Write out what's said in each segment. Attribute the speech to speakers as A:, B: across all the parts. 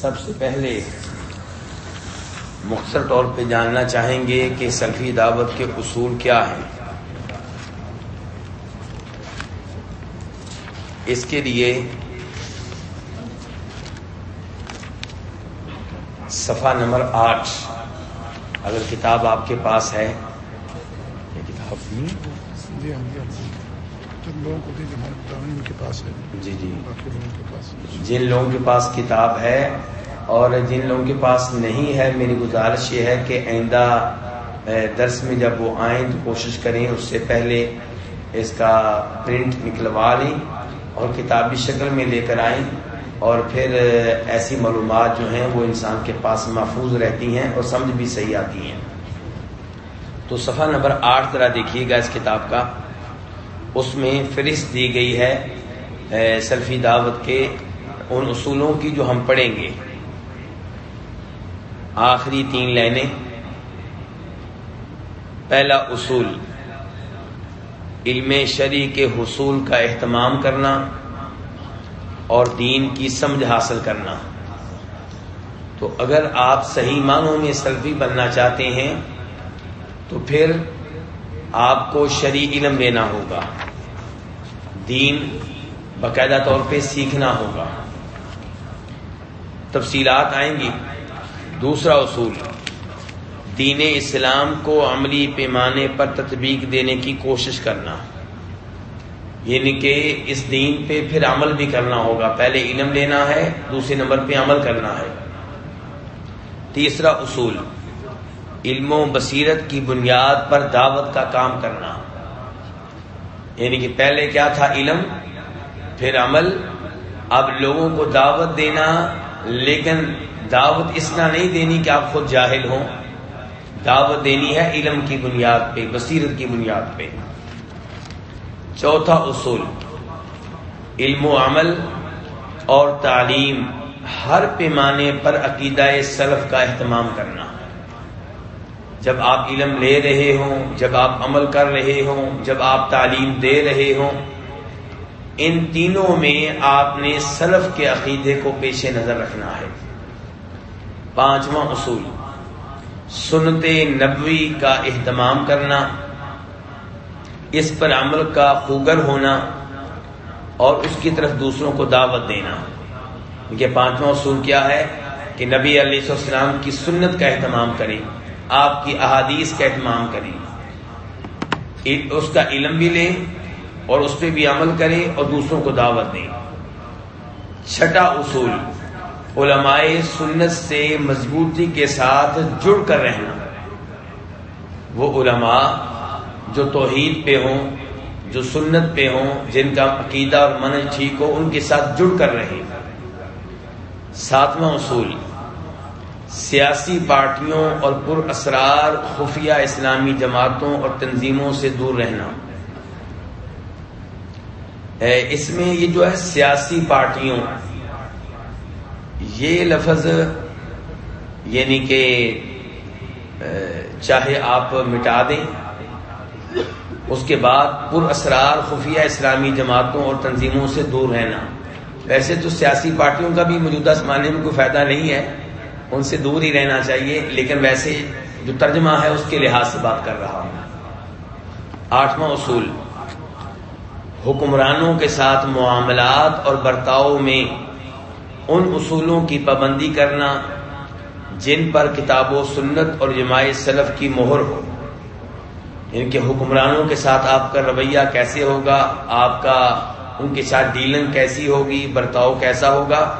A: سب سے پہلے مختصر طور پہ جاننا چاہیں گے کہ سلفی دعوت کے اصول کیا ہیں۔ اس کے لیے صفحہ نمبر آٹھ، اگر کتاب آپ کے پاس ہے۔ یہ کتاب
B: جی ہاں جی ہاں جن لوگوں کو بتاؤں ان کے پاس ہے۔
A: جی جی۔
B: باقی لوگوں کے پاس۔
A: جن لوگوں کے پاس کتاب ہے اور جن لوگوں کے پاس نہیں ہے میری گزارش یہ ہے کہ آئندہ درس میں جب وہ آئیں تو کوشش کریں اس سے پہلے اس کا پرنٹ نکلوا لیں اور کتابی شکل میں لے کر آئیں اور پھر ایسی معلومات جو ہیں وہ انسان کے پاس محفوظ رہتی ہیں اور سمجھ بھی صحیح آتی ہیں۔ تو صفحہ نمبر آٹھ ذرا دیکھیے گا اس کتاب کا۔ اس میں فہرست دی گئی ہے سلفی دعوت کے ان اصولوں کی جو ہم پڑھیں گے۔ آخری تین لائنیں۔ پہلا اصول، علم شرع کے حصول کا اہتمام کرنا اور دین کی سمجھ حاصل کرنا۔ تو اگر آپ صحیح معنوں میں سلفی بننا چاہتے ہیں، تو پھر آپ کو شرعی علم لینا ہوگا۔ دین باقاعدہ طور پہ سیکھنا ہوگا۔ تفصیلات آئیں گی۔ دوسرا اصول، دین اسلام کو عملی پیمانے پر تطبیق دینے کی کوشش کرنا۔ یعنی کہ اس دین پہ پھر عمل بھی کرنا ہوگا۔ پہلے علم لینا ہے، دوسرے نمبر پہ عمل کرنا ہے۔ تیسرا اصول، علم و بصیرت کی بنیاد پر دعوت کا کام کرنا۔ یعنی کہ پہلے کیا تھا علم؟ پھر عمل۔ اب لوگوں کو دعوت دینا، لیکن دعوت اس طرح نہیں دینی کہ آپ خود جاہل ہوں۔ دعوت دینی ہے علم کی بنیاد پہ، بصیرت کی بنیاد پہ۔ چوتھا اصول، علم و عمل اور تعلیم۔ ہر پیمانے پر عقیدہ سلف کا اہتمام کرنا۔ جب آپ علم لے رہے ہوں، جب آپ عمل کر رہے ہوں، جب آپ تعلیم دے رہے ہوں، ان تینوں میں آپ نے سلف کے عقیدے کو پیش نظر رکھنا ہے۔ پانچواں اصول، سنت نبوی کا اہتمام کرنا، اس پر عمل کا خوگر ہونا، اور اس کی طرف دوسروں کو دعوت دینا۔ یہ پانچواں اصول کیا ہے؟ کہ نبی علیہ السلام کی سنت کا اہتمام کریں۔ آپ کی احادیث کا اہتمام کریں۔ اس کا علم بھی لیں اور اس پہ بھی عمل کریں اور دوسروں کو دعوت دیں۔ چھٹا اصول، علماء سنت سے مضبوطی کے ساتھ جڑ کر رہنا۔ وہ علماء جو توحید پہ ہوں، جو سنت پہ ہوں، جن کا عقیدہ اور منج ٹھیک ہو، ان کے ساتھ جڑ کر رہے ساتواں اصول سیاسی پارٹیوں اور پر اسرار خفیہ اسلامی جماعتوں اور تنظیموں سے دور رہنا۔ اس میں یہ جو ہے سیاسی پارٹیوں، یہ لفظ یعنی کہ چاہے آپ مٹا دیں، اس کے بعد پر اسرار خفیہ اسلامی جماعتوں اور تنظیموں سے دور رہنا۔ ویسے تو سیاسی پارٹیوں کا بھی موجودہ زمانے میں کوئی فائدہ نہیں ہے۔ ان سے دور ہی رہنا چاہیے، لیکن ویسے جو ترجمہ ہے اس کے لحاظ سے بات کر رہا ہوں۔ آٹھواں اصول، حکمرانوں کے ساتھ معاملات اور برتاؤ میں ان اصولوں کی پابندی کرنا جن پر کتاب و سنت اور جماع سلف کی مہر ہو۔ ان کے حکمرانوں کے ساتھ آپ کا رویہ کیسے ہوگا؟ آپ کا، ان کے ساتھ ڈیلنگ کیسی ہوگی؟ برتاؤ کیسا ہوگا؟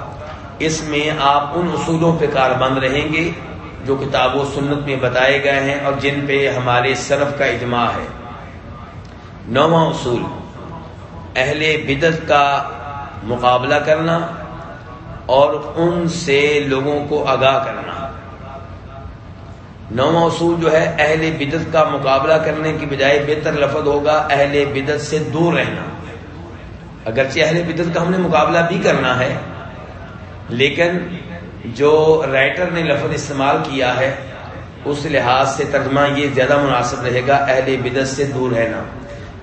A: اس میں آپ ان اصولوں پہ کاربند رہیں گے جو کتاب و سنت میں بتائے گئے ہیں اور جن پہ ہمارے سلف کا اجماع ہے۔ نواں اصول، اہل بدت کا مقابلہ کرنا اور ان سے لوگوں کو آگاہ کرنا۔ نواں اصول جو ہے، اہل بدت کا مقابلہ کرنے کی بجائے بہتر لفظ ہوگا اہل بدت سے دور رہنا۔ اگرچہ اہل بدت کا ہم نے مقابلہ بھی کرنا ہے لیکن جو رائٹر نے لفظ استعمال کیا ہے، اس لحاظ سے ترجمہ یہ زیادہ مناسب رہے گا، اہل بدت سے دور رہنا۔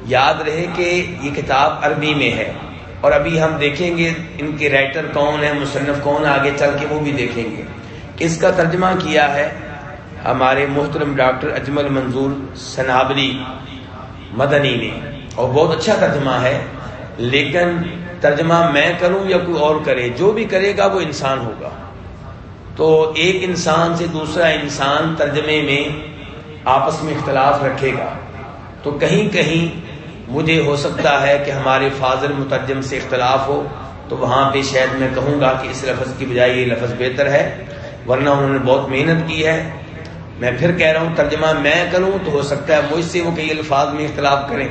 A: یاد رہے کہ یہ کتاب عربی میں ہے۔ اور ابھی ہم دیکھیں گے ان کے رائٹر کون ہیں، مصنف کون آگے چل کے وہ بھی دیکھیں گے۔ اس کا ترجمہ کیا ہے ہمارے محترم ڈاکٹر اجمل منظور سنابری مدنی نے اور بہت اچھا ترجمہ ہے، لیکن ترجمہ میں کروں یا کوئی اور کرے، جو بھی کرے گا وہ انسان ہوگا۔ تو ایک انسان سے دوسرا انسان ترجمے میں آپس میں اختلاف رکھے گا۔ تو کہیں کہیں مجھے ہو سکتا ہے کہ ہمارے فاضل مترجم سے اختلاف ہو، تو وہاں پہ شاید میں کہوں گا کہ اس لفظ کی بجائے یہ لفظ بہتر ہے، ورنہ انہوں نے بہت محنت کی ہے۔ میں پھر کہہ رہا ہوں، ترجمہ میں کروں تو ہو سکتا ہے مجھ سے وہ کئی الفاظ میں اختلاف کریں۔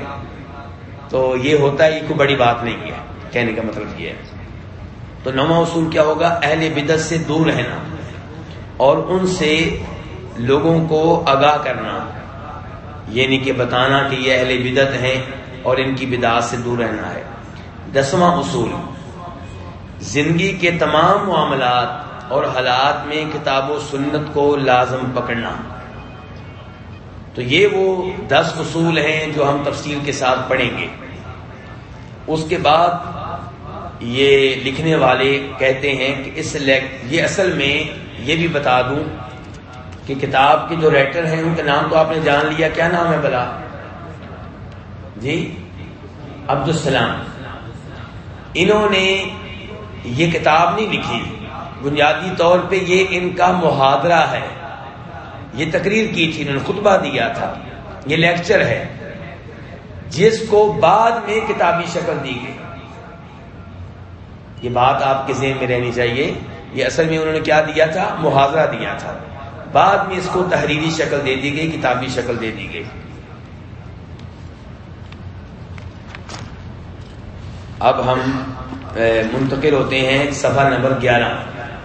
A: تو یہ ہوتا ہے، یہ کوئی بڑی بات نہیں ہے۔ کہنے کا مطلب یہ ہے۔ تو نواں اصول کیا ہوگا؟ اہل بدت سے دور رہنا اور ان سے لوگوں کو آگاہ کرنا۔ یعنی کہ بتانا کہ یہ اہل بدت ہیں اور ان کی بدعات سے دور رہنا ہے۔ دسواں اصول، زندگی کے تمام معاملات اور حالات میں کتاب و سنت کو لازم پکڑنا۔ تو یہ وہ دس اصول ہیں جو ہم تفصیل کے ساتھ پڑھیں گے۔ اس کے بعد یہ لکھنے والے کہتے ہیں کہ اس یہ اصل میں یہ بھی بتا دوں کہ کتاب کے جو رائٹر ہیں، ان کا نام تو آپ نے جان لیا، کیا نام ہے بلا؟ جی؟ عبد السلام انہوں نے یہ کتاب نہیں لکھی۔ بنیادی طور پہ یہ ان کا محاذرہ ہے۔ یہ تقریر کی تھی، انہوں نے خطبہ دیا تھا۔ یہ لیکچر ہے۔ جس کو بعد میں کتابی شکل دی گئی۔ یہ بات آپ کے ذہن میں رہنی چاہیے۔ یہ اصل میں انہوں نے کیا دیا تھا؟ محاذرہ دیا تھا۔ بعد میں اس کو تحریری شکل دے دی گئی، کتابی شکل دے دی گئی۔ اب ہم منتقل ہوتے ہیں سفر نمبر گیارہ،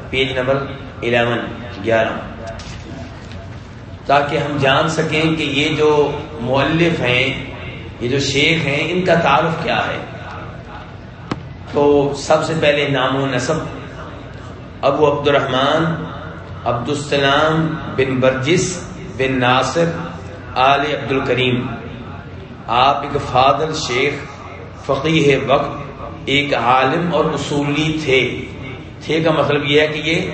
A: پیج نمبر الیون، گیارہ۔ تاکہ ہم جان سکیں کہ یہ جو مولف ہیں، یہ جو شیخ ہیں، ان کا تعارف کیا ہے۔ تو سب سے پہلے نام و نصب۔ ابو عبد الرحمان عبد السلام بن برجس بن ناصر، آل عبد الکریم آپ ایک فادل شیخ فقیح وقت، ایک عالم اور اصولی تھے۔ تھے کا مطلب یہ ہے کہ یہ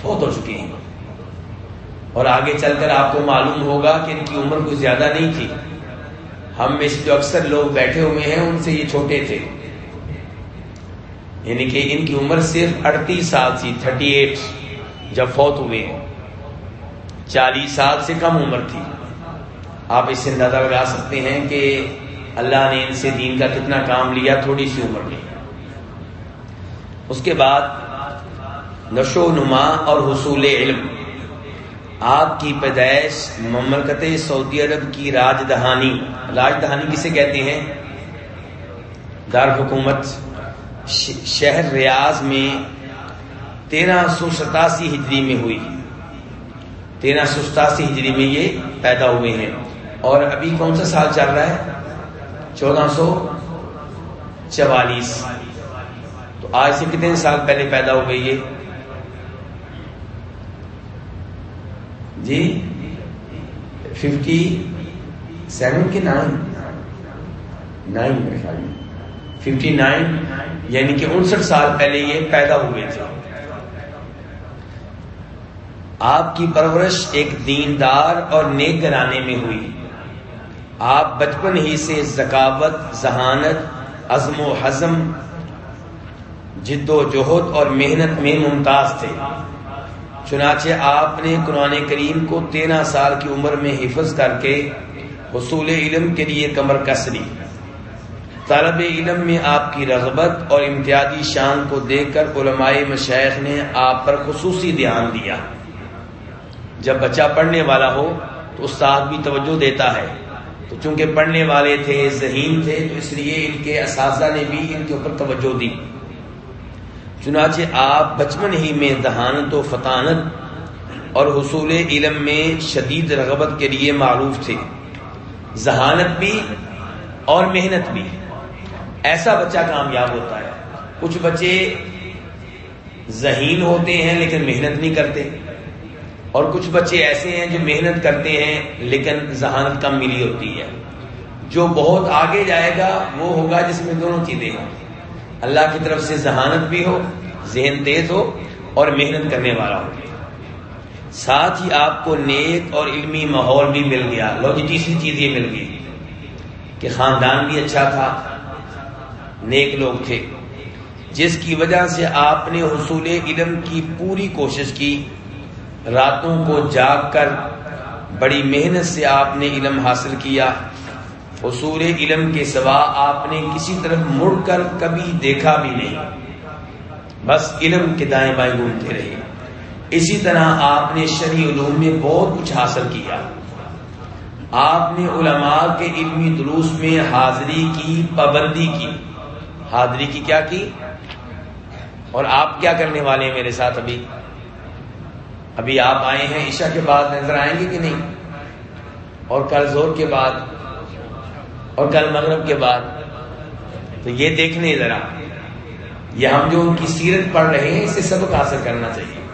A: فوت ہو چکے ہیں۔ اور آگے چل کر آپ کو معلوم ہوگا کہ ان کی عمر کوئی زیادہ نہیں تھی۔ ہم میں سے جو اکثر لوگ بیٹھے ہوئے ہیں، ان سے یہ چھوٹے تھے۔ یعنی کہ ان کی عمر صرف اڑتیس سال تھی تھرٹی ایٹ جب فوت ہوئے ہیں۔ چالیس سال سے کم عمر تھی۔ آپ اس سے اندازہ لگا سکتے ہیں کہ اللہ نے ان سے دین کا کتنا کام لیا تھوڑی سی عمر میں۔ اس کے بعد نشو نما اور حصول علم۔ آپ کی پیدائش مملکت سعودی عرب کی راج دہانی راج دہانی کسے کہتے ہیں؟ دار حکومت۔ شہر ریاض میں تیرہ سو ستاسی ہجری میں ہوئی۔ تیرہ سو ستاسی ہجری میں یہ پیدا ہوئے ہیں۔ اور ابھی کون سا سال چل رہا ہے؟ چودہ سو چوالیس۔ تو آج سے کتنے سال پہلے پیدا ہو گئی یہ؟ جی؟ ففٹی سیون کے نائن۔ نائن میرے خیال میں۔ ففٹی نائن یعنی کہ انسٹھ سال پہلے یہ پیدا ہوئے تھے۔ آپ کی پرورش ایک دیندار اور نیک گرانے میں ہوئی۔ آپ بچپن ہی سے ذکاوت، ذہانت، عزم و حزم، جد و جہد اور محنت میں ممتاز تھے۔ چنانچہ آپ نے قرآن کریم کو تیرہ سال کی عمر میں حفظ کر کے حصول علم کے لیے کمر کس لی۔ طالب علم میں آپ کی رغبت اور امتیازی شان کو دیکھ کر علماء مشیخ نے آپ پر خصوصی دھیان دیا۔ جب بچہ پڑھنے والا ہو تو استاد بھی توجہ دیتا ہے۔ تو چونکہ پڑھنے والے تھے، ذہین تھے، تو اس لیے ان کے اساتذہ نے بھی ان کے اوپر توجہ دی۔ چنانچہ آپ بچپن ہی میں ذہانت و فطانت اور حصول علم میں شدید رغبت کے لیے معروف تھے۔ ذہانت بھی اور محنت بھی۔ ایسا بچہ کامیاب ہوتا ہے۔ کچھ بچے ذہین ہوتے ہیں لیکن محنت نہیں کرتے۔ اور کچھ بچے ایسے ہیں جو محنت کرتے ہیں لیکن ذہانت کم ملی ہوتی ہے۔ جو بہت آگے جائے گا، وہ ہوگا جس میں دونوں چیزیں ہیں اللہ کی طرف سے ذہانت بھی ہو، ذہن تیز ہو اور محنت کرنے والا ہو۔ ساتھ ہی آپ کو نیک اور علمی ماحول بھی مل گیا۔ لو جی تیسری چیز یہ مل گئی کہ خاندان بھی اچھا تھا۔ نیک لوگ تھے۔ جس کی وجہ سے آپ نے حصول علم کی پوری کوشش کی، راتوں کو جاگ کر بڑی محنت سے آپ نے علم حاصل کیا۔ حصول علم کے سوا آپ نے کسی طرف مڑ کر کبھی دیکھا بھی نہیں۔ بس علم کے دائیں بائیں گھومتے رہے۔ اسی طرح آپ نے شرعی علوم میں بہت کچھ حاصل کیا۔ آپ نے علماء کے علمی دروس میں حاضری کی، پابندی کی۔ حاضری کی کیا کی؟ اور آپ کیا کرنے والے ہیں میرے ساتھ ابھی؟ ابھی آپ آئے ہیں عشاء کے بعد، نظر آئیں گے کہ نہیں؟ اور کل زور کے بعد، اور کل مغرب کے بعد۔ تو یہ دیکھنے ذرا، یہ ہم جو ان کی سیرت پڑھ رہے ہیں اسے سبق حاصل کرنا چاہیے۔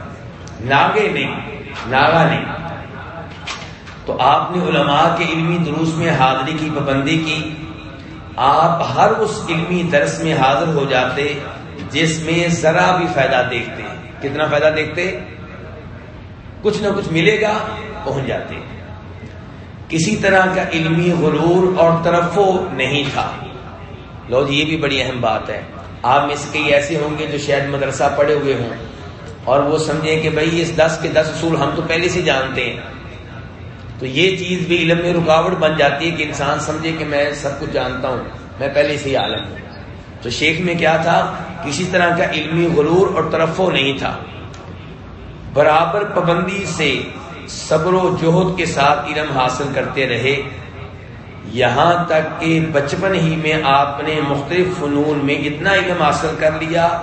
A: ناگے نہیں، ناگا نہیں۔ تو آپ نے علماء کے علمی دروس میں حاضری کی پابندی کی۔ آپ ہر اس علمی درس میں حاضر ہو جاتے جس میں ذرا بھی فائدہ دیکھتے کتنا فائدہ دیکھتے کچھ نہ کچھ ملے گا، پہنچ جاتے کسی طرح کا علمی غرور اور ترفو نہیں تھا۔ لو جی یہ بھی بڑی اہم بات ہے۔ آپ میں سے کئی ایسے ہوں گے جو شاید مدرسہ پڑے ہوئے ہوں۔ اور وہ سمجھیں کہ بھائی، اس دس کے دس اصول ہم تو پہلے سے جانتے ہیں۔ تو یہ چیز بھی علم میں رکاوٹ بن جاتی ہے کہ انسان سمجھے کہ میں سب کچھ جانتا ہوں، میں پہلے سے ہی عالم ہوں۔ تو شیخ میں کیا تھا؟ کسی طرح کا علمی غرور اور ترفو نہیں تھا۔ برابر پابندی سے صبر و جوہد کے ساتھ علم حاصل کرتے رہے۔ یہاں تک کہ بچپن ہی میں آپ نے مختلف فنون میں اتنا علم حاصل کر لیا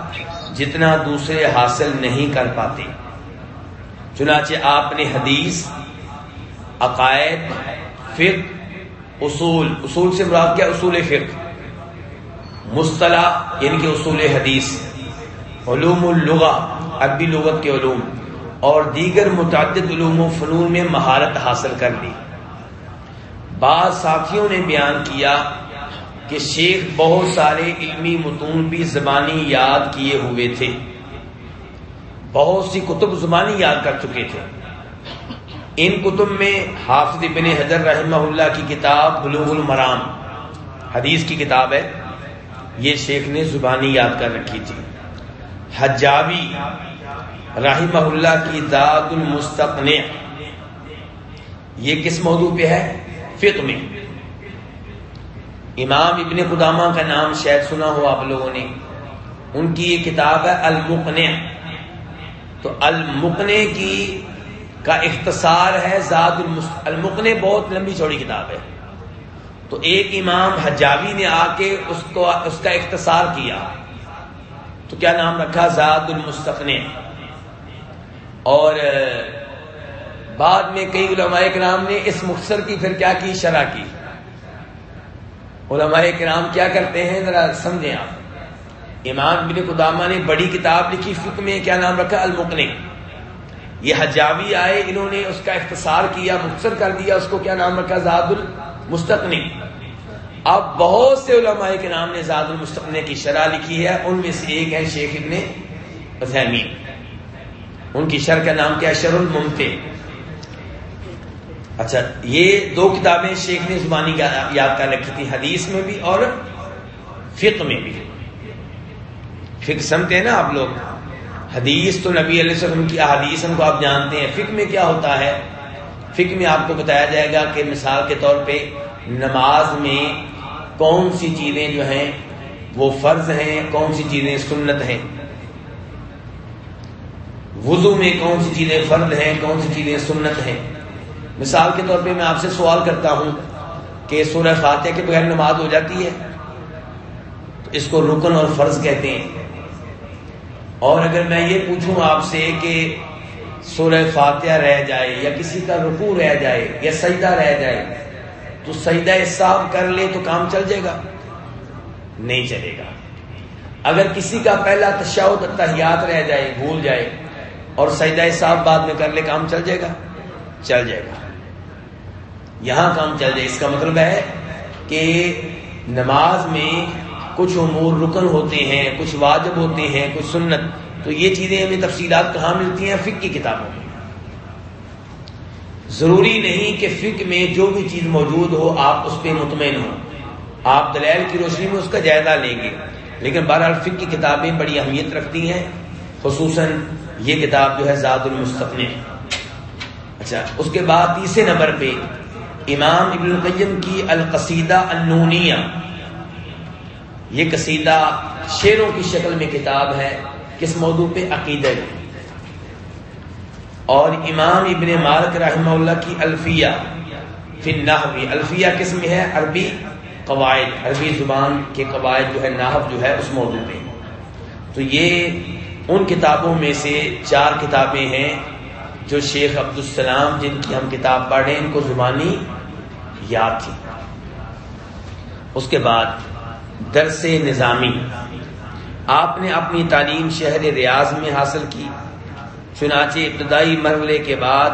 A: جتنا دوسرے حاصل نہیں کر پاتے۔ چنانچہ آپ نے حدیث عقائد، فقہ، اصول اصول سے مراد کیا؟ اصول فقہ۔ مصطلح یعنی کہ اصول حدیث۔ علوم اللغہ عربی لغت کے علوم۔ اور دیگر متعدد علوم و فنون میں مہارت حاصل کر لی۔ بعض ساتھیوں نے بیان کیا کہ شیخ بہت سارے علمی متون بھی زبانی یاد کیے ہوئے تھے۔ بہت سی کتب زبانی یاد کر چکے تھے۔ ان کتب میں حافظ ابن حضر رحمہ اللہ کی کتاب بلوغ المرام، حدیث کی کتاب ہے۔ یہ شیخ نے زبانی یاد کر رکھی تھی۔ حجابی رحمہ اللہ کی داد المستقن یہ کس موضوع پہ ہے؟ فقہ میں۔ امام ابن قدامہ کا نام شاید سنا ہو آپ لوگوں نے۔ ان کی یہ کتاب ہے المقن تو المقن کی کا اختصار ہے زاد المقن بہت لمبی چوڑی کتاب ہے۔ تو ایک امام حجاوی نے آ کے اس کو اس کا اختصار کیا۔ تو کیا نام رکھا؟ زاد المستقن اور بعد میں کئی علماء کرام نے اس مختصر کی پھر کیا کی؟ شرح کی۔ علماء کرام کیا کرتے ہیں؟ ذرا سمجھیں آپ۔ امام بن قدامہ نے بڑی کتاب لکھی فکر میں، کیا نام رکھا؟ المقنی یہ حجاوی آئے، انہوں نے اس کا اختصار کیا، مختصر کر دیا، اس کو کیا نام رکھا؟ زاد المستقنی اب بہت سے علماء کے نام نے زاد المستقنے کی شرح لکھی ہے۔ ان میں سے ایک ہے شیخ ابن عثیمین۔ ان کی شرح کا نام کیا شر الممتے اچھا یہ دو کتابیں شیخ نے زبانی یاد کر رکھی تھی حدیث میں بھی اور فقہ میں بھی۔ فقہ سمتے ہیں نا آپ لوگ؟ حدیث تو نبی علیہ وسلم کی احادیث ہم کو آپ جانتے ہیں۔ فقہ میں کیا ہوتا ہے؟ فقہ میں آپ کو بتایا جائے گا کہ مثال کے طور پہ نماز میں کون سی چیزیں جو ہیں وہ فرض ہیں، کون سی چیزیں سنت ہیں۔ وضو میں کون سی چیزیں فرد ہیں، کون سی چیزیں سنت ہیں۔ مثال کے طور پہ میں آپ سے سوال کرتا ہوں کہ سورہ فاتح کے بغیر نماز ہو جاتی ہے؟ تو اس کو رکن اور فرض کہتے ہیں۔ اور اگر میں یہ پوچھوں آپ سے کہ سورہ فاتحہ رہ جائے یا کسی کا رکو رہ جائے یا سجدہ رہ جائے، تو سجدہ صاف کر لے تو کام چل جائے گا؟ نہیں چلے گا۔ اگر کسی کا پہلا تشاؤ تحیات رہ جائے، بھول جائے اور سجدہ صاف بعد میں کر لے، کام چل جائے گا؟ چل جائے گا۔ یہاں کام چل جائے۔ اس کا مطلب ہے کہ نماز میں کچھ امور رکن ہوتے ہیں، کچھ واجب ہوتے ہیں، کچھ سنت۔ تو یہ چیزیں ہمیں تفصیلات کہاں ملتی ہیں؟ فک کی کتابوں میں۔ ضروری نہیں کہ فک میں جو بھی چیز موجود ہو، آپ اس پہ مطمئن ہوں۔ آپ دلیل کی روشنی میں اس کا جائزہ لیں گے۔ لیکن بہرحال فک کی کتابیں بڑی اہمیت رکھتی ہیں۔ خصوصاً یہ کتاب جو ہے زاد المستقن اچھا اس کے بعد تیسرے نمبر پہ امام ابن القیم کی القصیدہ النونیہ۔ یہ قصیدہ شعروں کی شکل میں کتاب ہے کس موضوع پہ عقیدہ اور امام ابن مالک رحمہ اللہ کی الفیہ پھر نحوی الفیہ کس میں ہے؟ عربی قواعد، عربی زبان کے قواعد جو ہے، نحو جو ہے، اس موضوع پہ۔ تو یہ ان کتابوں میں سے چار کتابیں ہیں جو شیخ عبدالسلام، جن کی ہم کتاب پڑھ رہے ہیں ان کو زبانی یاد تھی۔ اس کے بعد درس نظامی۔ آپ نے اپنی تعلیم شہر ریاض میں حاصل کی۔ چنانچہ ابتدائی مرحلے کے بعد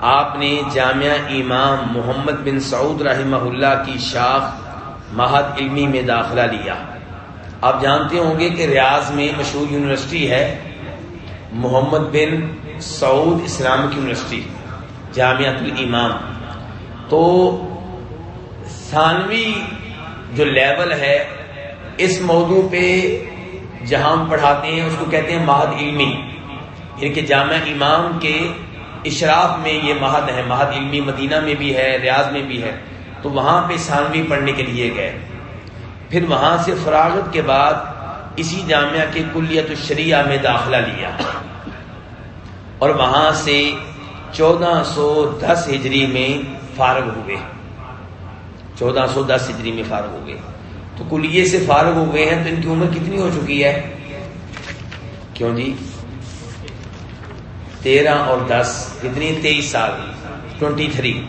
A: آپ نے جامعہ امام محمد بن سعود رحمہ اللہ کی شاخ مہد علمی میں داخلہ لیا۔ آپ جانتے ہوں گے کہ ریاض میں مشہور یونیورسٹی ہے محمد بن سعود اسلامک یونیورسٹی جامعہ الامام۔ تو ثانوی جو لیول ہے اس موضوع پہ جہاں ہم پڑھاتے ہیں، اس کو کہتے ہیں مہد علمی۔ یعنی کہ جامعہ امام کے اشراف میں یہ مہد ہے۔ مہد علمی مدینہ میں بھی ہے، ریاض میں بھی ہے۔ تو وہاں پہ ثانوی پڑھنے کے لیے گئے۔ پھر وہاں سے فراغت کے بعد اسی جامعہ کے کلیت الشریعہ میں داخلہ لیا۔ اور وہاں سے چودہ سو دس ہجری میں فارغ ہوئے۔ چودہ سو دس ہجری میں فارغ ہو گئے۔ تو کلیے سے فارغ ہو گئے ہیں تو ان کی عمر کتنی ہو چکی ہے؟ کیوں جی؟ تیرہ اور دس کتنی؟ تیئیس سال۔ Twenty three.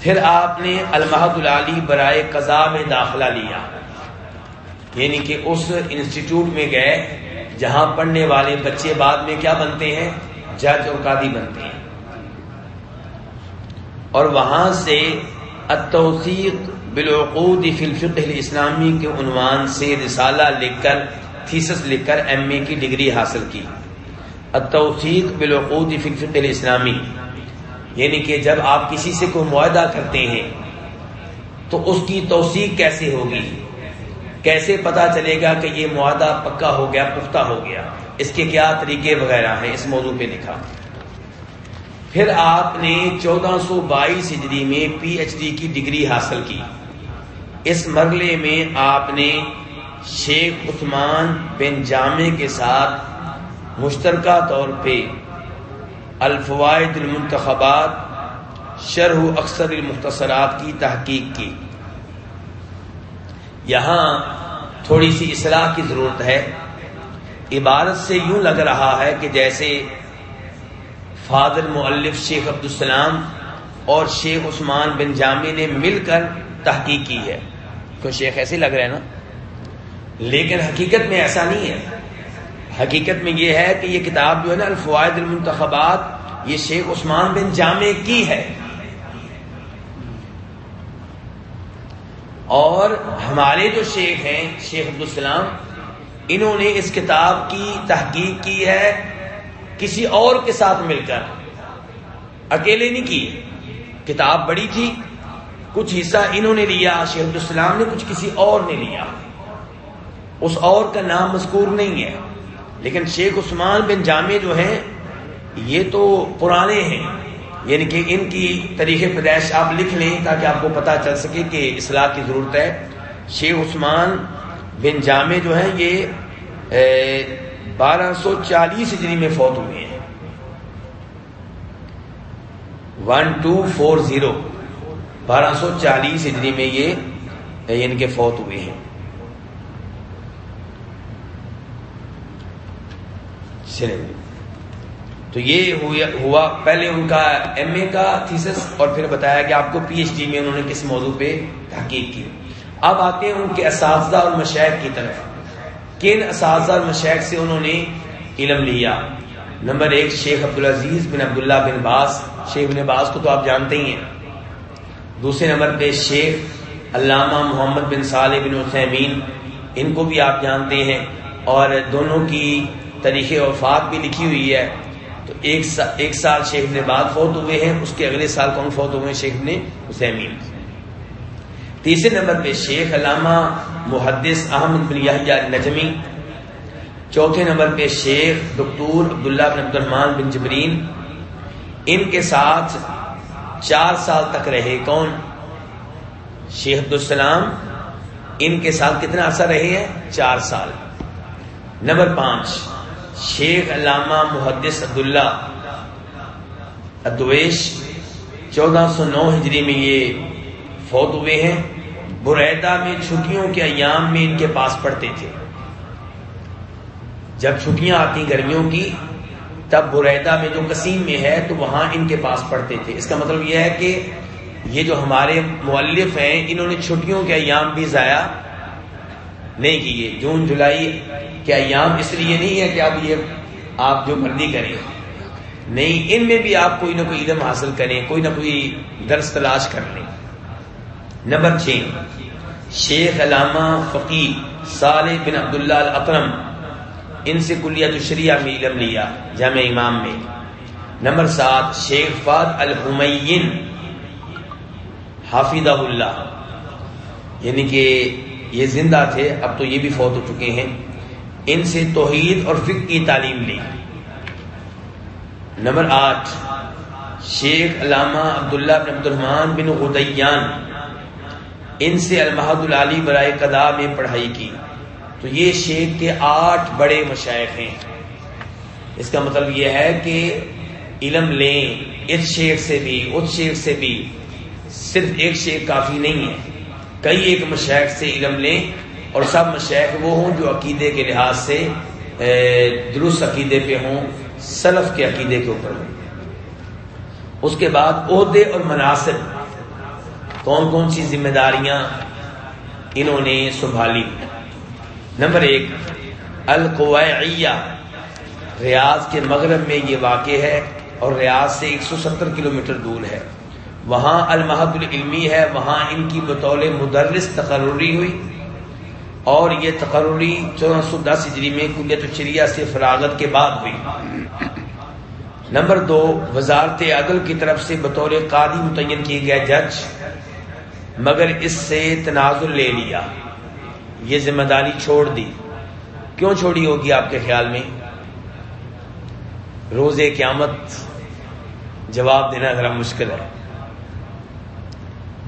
A: پھر آپ نے المحد العلی برائے قضاء میں داخلہ لیا۔ یعنی کہ اس انسٹیٹیوٹ میں گئے جہاں پڑھنے والے بچے بعد میں کیا بنتے ہیں؟ جج اور قاضی بنتے ہیں۔ اور وہاں سے التوثیق بالعقود فی الفقہ الاسلامی کے عنوان سے رسالہ لکھ کر تھیسس لکھ کر ایم اے کی ڈگری حاصل کی۔ التوثیق بالعقود فی الفقہ الاسلامی یعنی کہ جب آپ کسی سے کوئی معاہدہ کرتے ہیں، تو اس کی توثیق کیسے ہوگی؟ کیسے پتا چلے گا کہ یہ معاہدہ پکا ہو گیا، پختہ ہو گیا؟ اس کے کیا طریقے وغیرہ ہیں؟ اس موضوع پہ لکھا۔ پھر آپ نے چودہ سو بائیس ہجری میں پی ایچ ڈی کی ڈگری حاصل کی۔ اس مرحلے میں آپ نے شیخ عثمان بن جامع کے ساتھ مشترکہ طور پہ الفوائد المنتخبات، شرح اکثر المختصرات کی تحقیق کی۔ یہاں تھوڑی سی اصلاح کی ضرورت ہے۔ عبارت سے یوں لگ رہا ہے کہ جیسے فادر مؤلف شیخ عبدالسلام اور شیخ عثمان بن جامع نے مل کر تحقیق کی ہے۔ تو شیخ ایسے لگ رہے ہیں نا؟ لیکن حقیقت میں ایسا نہیں ہے۔ حقیقت میں یہ ہے کہ یہ کتاب جو ہے نا الفوائد المنتخبات، یہ شیخ عثمان بن جامع کی ہے۔ اور ہمارے جو شیخ ہیں، شیخ عبدالسلام، انہوں نے اس کتاب کی تحقیق کی ہے۔ کسی اور کے ساتھ مل کر۔ اکیلے نہیں کی، کتاب بڑی تھی، کچھ حصہ انہوں نے لیا، شیخ عبدالسلام نے، کچھ کسی اور نے لیا۔ اس اور کا نام مذکور نہیں ہے، لیکن شیخ عثمان بن جامع جو ہیں، یہ تو پرانے ہیں۔ یعنی کہ ان کی طریقے پیدائش آپ لکھ لیں تاکہ آپ کو پتا چل سکے کہ اصلاح کی ضرورت ہے۔ شیخ عثمان بن جامع جو ہیں، یہ بارہ سو چالیس ہجری میں فوت ہوئے ہیں۔ ون ٹو فور زیرو بارہ سو چالیس ہجری میں یہ ان کے فوت ہوئے ہیں۔ تو یہ ہوا پہلے ان کا ایم اے کا تھیسس اور پھر بتایا کہ آپ کو پی ایچ ڈی میں انہوں نے کس موضوع پہ تحقیق کی۔ اب آتے ہیں ان کے اساتذہ اور مشائق کی طرف۔ کن اساتذہ اور مشائق سے انہوں نے علم لیا؟ نمبر ایک، شیخ عبدالعزیز بن عبداللہ بن باز شیخ بن باز کو تو آپ جانتے ہی ہیں۔ دوسرے نمبر پہ، شیخ علامہ محمد بن صالح بن عثیمین۔ ان کو بھی آپ جانتے ہیں۔ اور دونوں کی تاریخ وفات بھی لکھی ہوئی ہے۔ تو ایک سا ایک سال شیخ نے بعد فوت ہوئے ہیں، اس کے اگلے سال کون فوت ہوئے ہیں؟ شیخ نے حسین تیسرے نمبر پہ شیخ علامہ محدث احمد بن نجمی چوتھے نمبر پہ شیخ ڈاکٹور عبداللہ بن عبد الرحمان بن جبرین، ان کے ساتھ چار سال تک رہے کون؟ شیخ عبدالسلام ان کے ساتھ کتنا عرصہ رہے ہیں؟ چار سال۔ نمبر پانچ، شیخ علامہ محدث عبداللہ، ادویش، چودہ سو نو ہجری میں یہ فوت ہوئے ہیں۔ بریدہ میں چھٹیوں کے ایام میں ان کے پاس پڑھتے تھے۔ جب چھٹیاں آتی گرمیوں کی، تب بریدہ میں جو قسیم میں ہے، تو وہاں ان کے پاس پڑھتے تھے۔ اس کا مطلب یہ ہے کہ یہ جو ہمارے مؤلف ہیں، انہوں نے چھٹیوں کے ایام بھی ضائع نہیں کیے۔ جون، جولائی کے ایام اس لیے نہیں ہے کہ آپ یہ آپ جو مرضی کریں۔ نہیں، ان میں بھی آپ کوئی نہ کوئی علم حاصل کریں، کوئی نہ کوئی درس تلاش کر لیں۔ نمبر چھ، شیخ علامہ فقیر صالح بن عبداللہ الاکرم، ان سے کلیت الشریعہ میں علم لیا، جامع امام میں۔ نمبر سات، شیخ فاد الحمین حافظ اللہ۔ یعنی کہ یہ زندہ تھے، اب تو یہ بھی فوت ہو چکے ہیں۔ ان سے توحید اور فکر کی تعلیم لی۔ نمبر آٹھ، شیخ علامہ عبداللہ بن عبد الرحمان بن غدیان ان سے المحد العلی برائے قدا میں پڑھائی کی۔ تو یہ شیخ کے آٹھ بڑے مشائق ہیں۔ اس کا مطلب یہ ہے کہ علم لیں، اس شیخ سے بھی، اس شیخ سے بھی۔ صرف ایک شیخ کافی نہیں ہے۔ کئی ایک مشائق سے علم لیں اور سب مشائق وہ ہوں جو عقیدے کے لحاظ سے درست عقیدے پہ ہوں، سلف کے عقیدے کے اوپر ہوں۔ اس کے بعد عہدے اور مناسب کون کون سی ذمہ داریاں انہوں نے سنبھالی؟ نمبر ایک القویہ ریاض کے مغرب میں یہ واقع ہے اور ریاض سے ایک سو ستر کلو میٹر دور ہے۔ وہاں المحد العلمی ہے، وہاں ان کی بطول مدرس تقرری ہوئی اور یہ تقرری چودہ سو دس ہجری میں کلیت چریا سے فراغت کے بعد ہوئی۔ نمبر دو، وزارت عدل کی طرف سے بطور قادی متعین کیے گئے جج مگر اس سے تنازع لے لیا۔ یہ ذمہ داری چھوڑ دی۔ کیوں چھوڑی ہوگی آپ کے خیال میں؟ روز قیامت جواب دینا ذرا مشکل ہے۔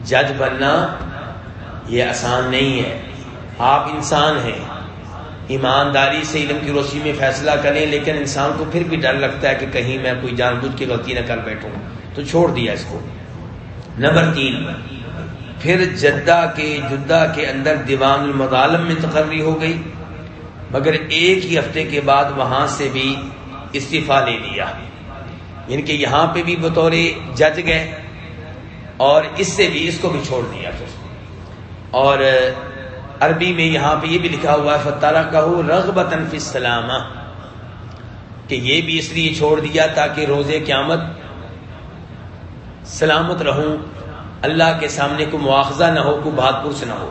A: جج بننا یہ آسان نہیں ہے۔ آپ انسان ہیں۔ ایمانداری سے علم کی روشنی میں فیصلہ کریں، لیکن انسان کو پھر بھی ڈر لگتا ہے کہ کہیں میں کوئی جان بوجھ کی غلطی نہ کر بیٹھوں۔ تو چھوڑ دیا اس کو۔ نمبر تین پھر جدہ کے جدہ کے اندر دیوان المظالم میں تقرری ہو گئی، مگر ایک ہی ہفتے کے بعد وہاں سے بھی استعفی لے لیا۔ یعنی کہ یہاں پہ بھی بطور جج گئے اور اس سے بھی اس کو بھی چھوڑ دیا۔ پھر اور عربی میں یہاں پہ یہ بھی لکھا ہوا ہے فتارہ کہ رغبت فی السلامہ کہ یہ بھی اس لیے چھوڑ دیا تاکہ روز قیامت سلامت رہوں۔ اللہ کے سامنے کو مواخذہ نہ ہو کو بہادپور سے نہ ہو۔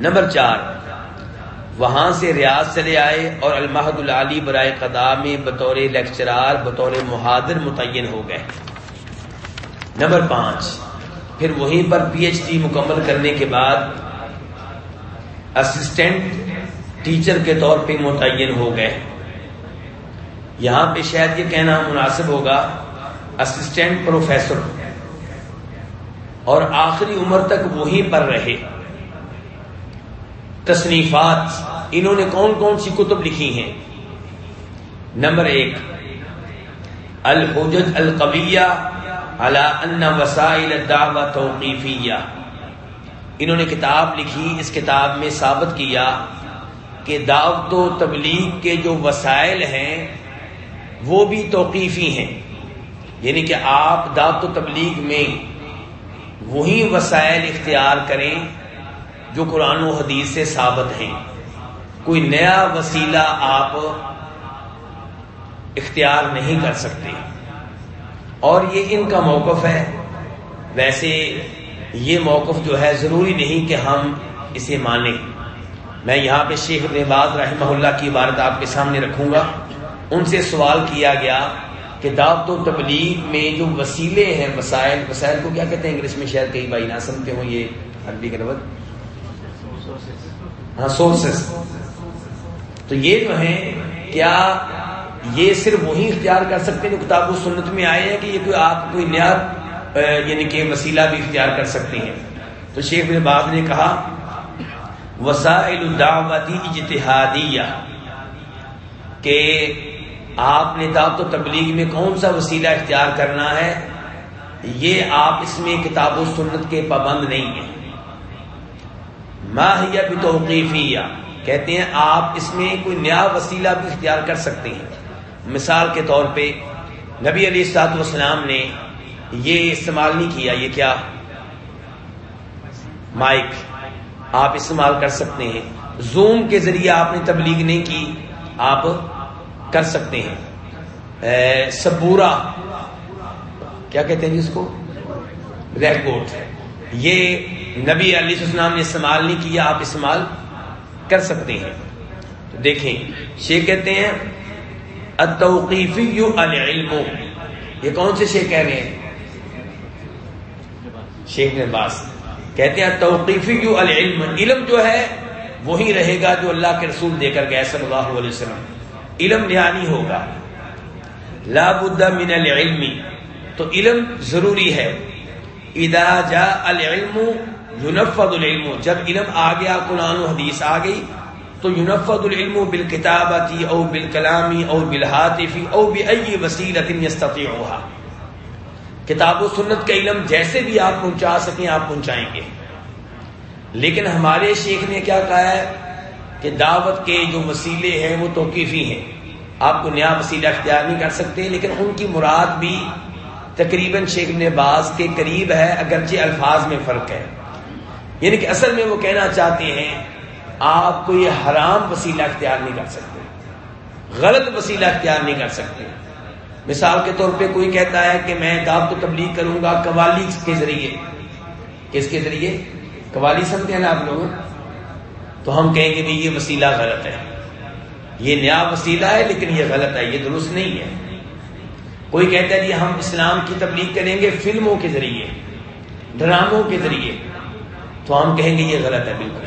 A: نمبر چار، وہاں سے ریاض چلے آئے اور المحد العلی برائے قدا میں بطور لیکچرار، بطور محاذر متعین ہو گئے۔ نمبر پانچ، پھر وہیں پر پی ایچ ڈی مکمل کرنے کے بعد اسسٹنٹ، ٹیچر کے طور پہ متعین ہو گئے۔ یہاں پہ شاید یہ کہنا مناسب ہوگا، اسسٹنٹ پروفیسر۔ اور آخری عمر تک وہیں پر رہے۔ تصنیفات، انہوں نے کون کون سی کتب لکھی ہیں؟ نمبر ایک، الحجج القبیہ ان وسائل الدعوہ توقیفیہ۔ انہوں نے کتاب لکھی، اس کتاب میں ثابت کیا کہ دعوت و تبلیغ کے جو وسائل ہیں، وہ بھی توقیفی ہیں۔ یعنی کہ آپ دعوت و تبلیغ میں وہی وسائل اختیار کریں جو قرآن و حدیث سے ثابت ہیں۔ کوئی نیا وسیلہ آپ اختیار نہیں کر سکتے۔ اور یہ ان کا موقف ہے۔ ویسے یہ موقف جو ہے ضروری نہیں کہ ہم اسے مانیں۔ میں یہاں پہ شیخ ابن باز رحمہ اللہ کی عبارت آپ کے سامنے رکھوں گا۔ ان سے سوال کیا گیا کہ دعوت و تبلیغ میں جو وسیلے ہیں وسائل وسائل کو کیا کہتے ہیں انگلش میں؟ شاید کئی بھائی نہ سمجھتے ہوں، یہ عربی کے لفظ۔ ہاں سورسز تو یہ جو ہیں، کیا یہ صرف وہی اختیار کر سکتے ہیں جو کتاب و سنت میں آئے ہیں کہ یہ کوئی آپ کوئی نیا یعنی کہ وسیلہ بھی اختیار کر سکتے ہیں؟ تو شیخ بن باز نے کہا، وسائل الدعوتی اجتہادیہ کہ آپ نے دعوت و تبلیغ میں کون سا وسیلہ اختیار کرنا ہے؟ یہ آپ اس میں کتاب و سنت کے پابند نہیں ہیں۔ ماہیہ بھی توقیفیہ کہتے ہیں آپ اس میں کوئی نیا وسیلہ بھی اختیار کر سکتے ہیں۔ مثال کے طور پہ، نبی علی سات وسلام نے یہ استعمال نہیں کیا، یہ کیا؟ مائک۔ آپ استعمال کر سکتے ہیں۔ زوم کے ذریعے آپ نے تبلیغ نہیں کی، آپ کر سکتے ہیں۔ سبورا، کیا کہتے ہیں جی جس کو؟ Red coat. یہ نبی علی السلام نے استعمال نہیں کیا، آپ استعمال کر سکتے ہیں۔ تو دیکھیں، شیخ کہتے ہیں التوقیفی العلم۔ یہ کون سے شیخ کہہ رہے ہیں؟ شیخ نے باس کہتے ہیں توقیفی العلم۔ علم جو ہے، وہی رہے گا جو اللہ کے رسول دے کر گئے صلی اللہ علیہ وسلم۔ علم دھیانی ہوگا۔ لا بد من العلم، تو علم ضروری ہے۔ اذا جاء العلم ينفذ العلم، جب علم آ گیا، قرآن و حدیث آ گئی، تو ينفذ العلم بالکتابتی او بالکلامی او بالحاطف او بأي وسیلة يستطيعها کتاب و سنت کا علم جیسے بھی آپ پہنچا سکیں، آپ پہنچائیں گے۔ لیکن ہمارے شیخ نے کیا کہا ہے؟ کہ دعوت کے جو وسیلے ہیں وہ توقیفی ہیں۔ آپ کو نیا وسیلہ اختیار نہیں کر سکتے، لیکن ان کی مراد بھی تقریباً شیخ نے باز کے قریب ہے، اگرچہ الفاظ میں فرق ہے۔ یعنی کہ اصل میں وہ کہنا چاہتے ہیں، آپ کو یہ حرام وسیلہ اختیار نہیں کر سکتے۔ غلط وسیلہ اختیار نہیں کر سکتے۔ مثال کے طور پہ کوئی کہتا ہے کہ میں دعوت کو تبلیغ کروں گا قوالی کے ذریعے۔ کس کے ذریعے؟ قوالی سمجھتے ہیں نا آپ لوگ؟ تو ہم کہیں گے بھی یہ وسیلہ غلط ہے۔ یہ نیا وسیلہ ہے لیکن یہ غلط ہے، یہ درست نہیں ہے۔ کوئی کہتا ہے جی ہم اسلام کی تبلیغ کریں گے فلموں کے ذریعے، ڈراموں کے ذریعے، تو ہم کہیں گے یہ غلط ہے بالکل۔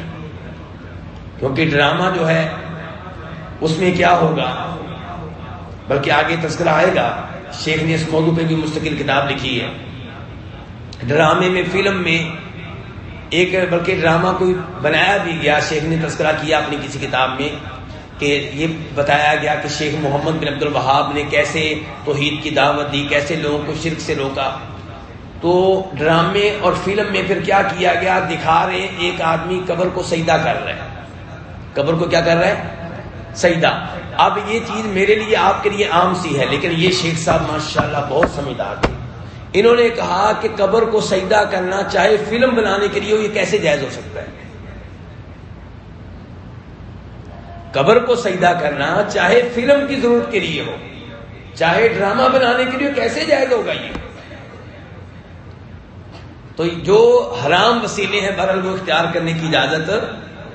A: کیونکہ ڈرامہ جو ہے، اس میں کیا ہوگا؟ بلکہ آگے تذکرہ آئے گا، شیخ نے اس موضوع پہ بھی مستقل کتاب لکھی ہے۔ ڈرامے میں، فلم میں ایک بلکہ ڈرامہ کوئی بنایا بھی گیا، شیخ نے تذکرہ کیا اپنی کسی کتاب میں کہ یہ بتایا گیا کہ شیخ محمد بن عبد الوہاب نے کیسے توحید کی دعوت دی، کیسے لوگوں کو شرک سے روکا۔ تو ڈرامے اور فلم میں پھر کیا کیا گیا؟ دکھا رہے ایک آدمی قبر کو سیدہ کر رہے قبر کو کیا کر رہے سیدہ اب یہ چیز میرے لیے، آپ کے لیے عام سی ہے، لیکن یہ شیخ صاحب ماشاءاللہ بہت سمجھدار تھے۔ انہوں نے کہا کہ قبر کو سجدہ کرنا چاہے فلم بنانے کے لیے ہو، یہ کیسے جائز ہو سکتا ہے؟ قبر کو سجدہ کرنا چاہے فلم کی ضرورت کے لیے ہو، چاہے ڈرامہ بنانے کے لیے کیسے جائز ہوگا یہ؟ تو جو حرام وسیلے ہیں برل وہ اختیار کرنے کی اجازت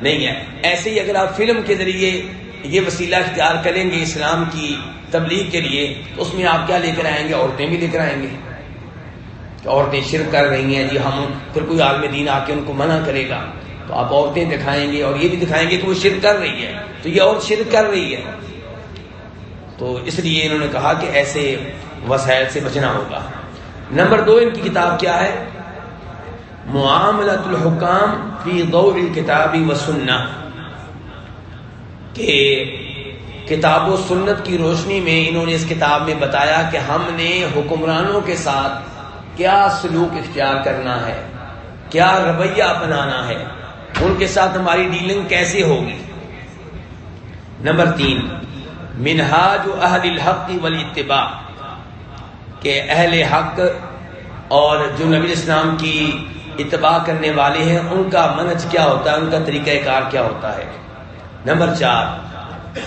A: نہیں ہے۔ ایسے ہی اگر آپ فلم کے ذریعے یہ وسیلہ اختیار کریں گے اسلام کی تبلیغ کے لیے، تو اس میں آپ کیا لے کر آئیں گے؟ عورتیں بھی لے کر آئیں گے۔ کہ عورتیں شرک کر رہی ہیں جی ہم پھر کوئی عالم دین آ کے ان کو منع کرے گا۔ تو آپ عورتیں دکھائیں گے اور یہ بھی دکھائیں گے کہ وہ شرک کر رہی ہے۔ تو یہ عورت شرک کر رہی ہے۔ تو اس لیے انہوں نے کہا کہ ایسے وسائل سے بچنا ہوگا۔ نمبر دو، ان کی کتاب کیا ہے؟ معاملت الحکام فی ضوء الکتابی و سنہ۔ کہ کتاب و سنت کی روشنی میں انہوں نے اس کتاب میں بتایا کہ ہم نے حکمرانوں کے ساتھ کیا سلوک اختیار کرنا ہے؟ کیا رویہ اپنانا ہے؟ ان کے ساتھ ہماری ڈیلنگ کیسے ہوگی؟ نمبر تین، منہاج اہل الحق ولی اتباع کہ اہل حق اور جو نبی اسلام کی اتباع کرنے والے ہیں، ان کا منج کیا ہوتا ہے؟ ان کا طریقہ کار کیا ہوتا ہے؟ نمبر چار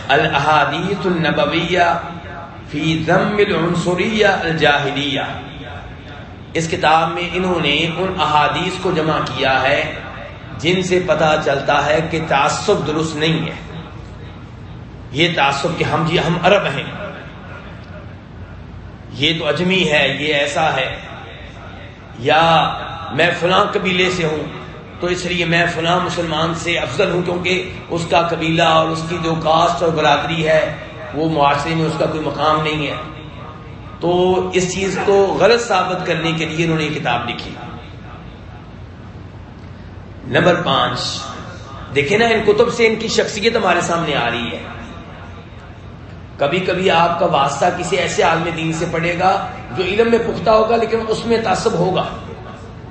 A: الحادیث النبویہ فی ضم العنصریہ الجاہلیہ اس کتاب میں انہوں نے ان احادیث کو جمع کیا ہے جن سے پتا چلتا ہے کہ تعصب درست نہیں ہے۔ یہ تعصب کہ ہم جی ہم عرب ہیں۔ یہ تو اجمی ہے، یہ ایسا ہے۔ یا میں فلاں قبیلے سے ہوں، تو اس لیے میں فلاں مسلمان سے افضل ہوں کیونکہ اس کا قبیلہ اور اس کی جو کاسٹ اور برادری ہے، وہ معاشرے میں اس کا کوئی مقام نہیں ہے۔ تو اس چیز کو غلط ثابت کرنے کے لیے انہوں نے یہ کتاب لکھی۔ نمبر پانچ، دیکھیں نا ان کتب سے ان کی شخصیت ہمارے سامنے آ رہی ہے۔ کبھی کبھی آپ کا واسطہ کسی ایسے عالم دین سے پڑے گا جو علم میں پختہ ہوگا لیکن اس میں تعصب ہوگا۔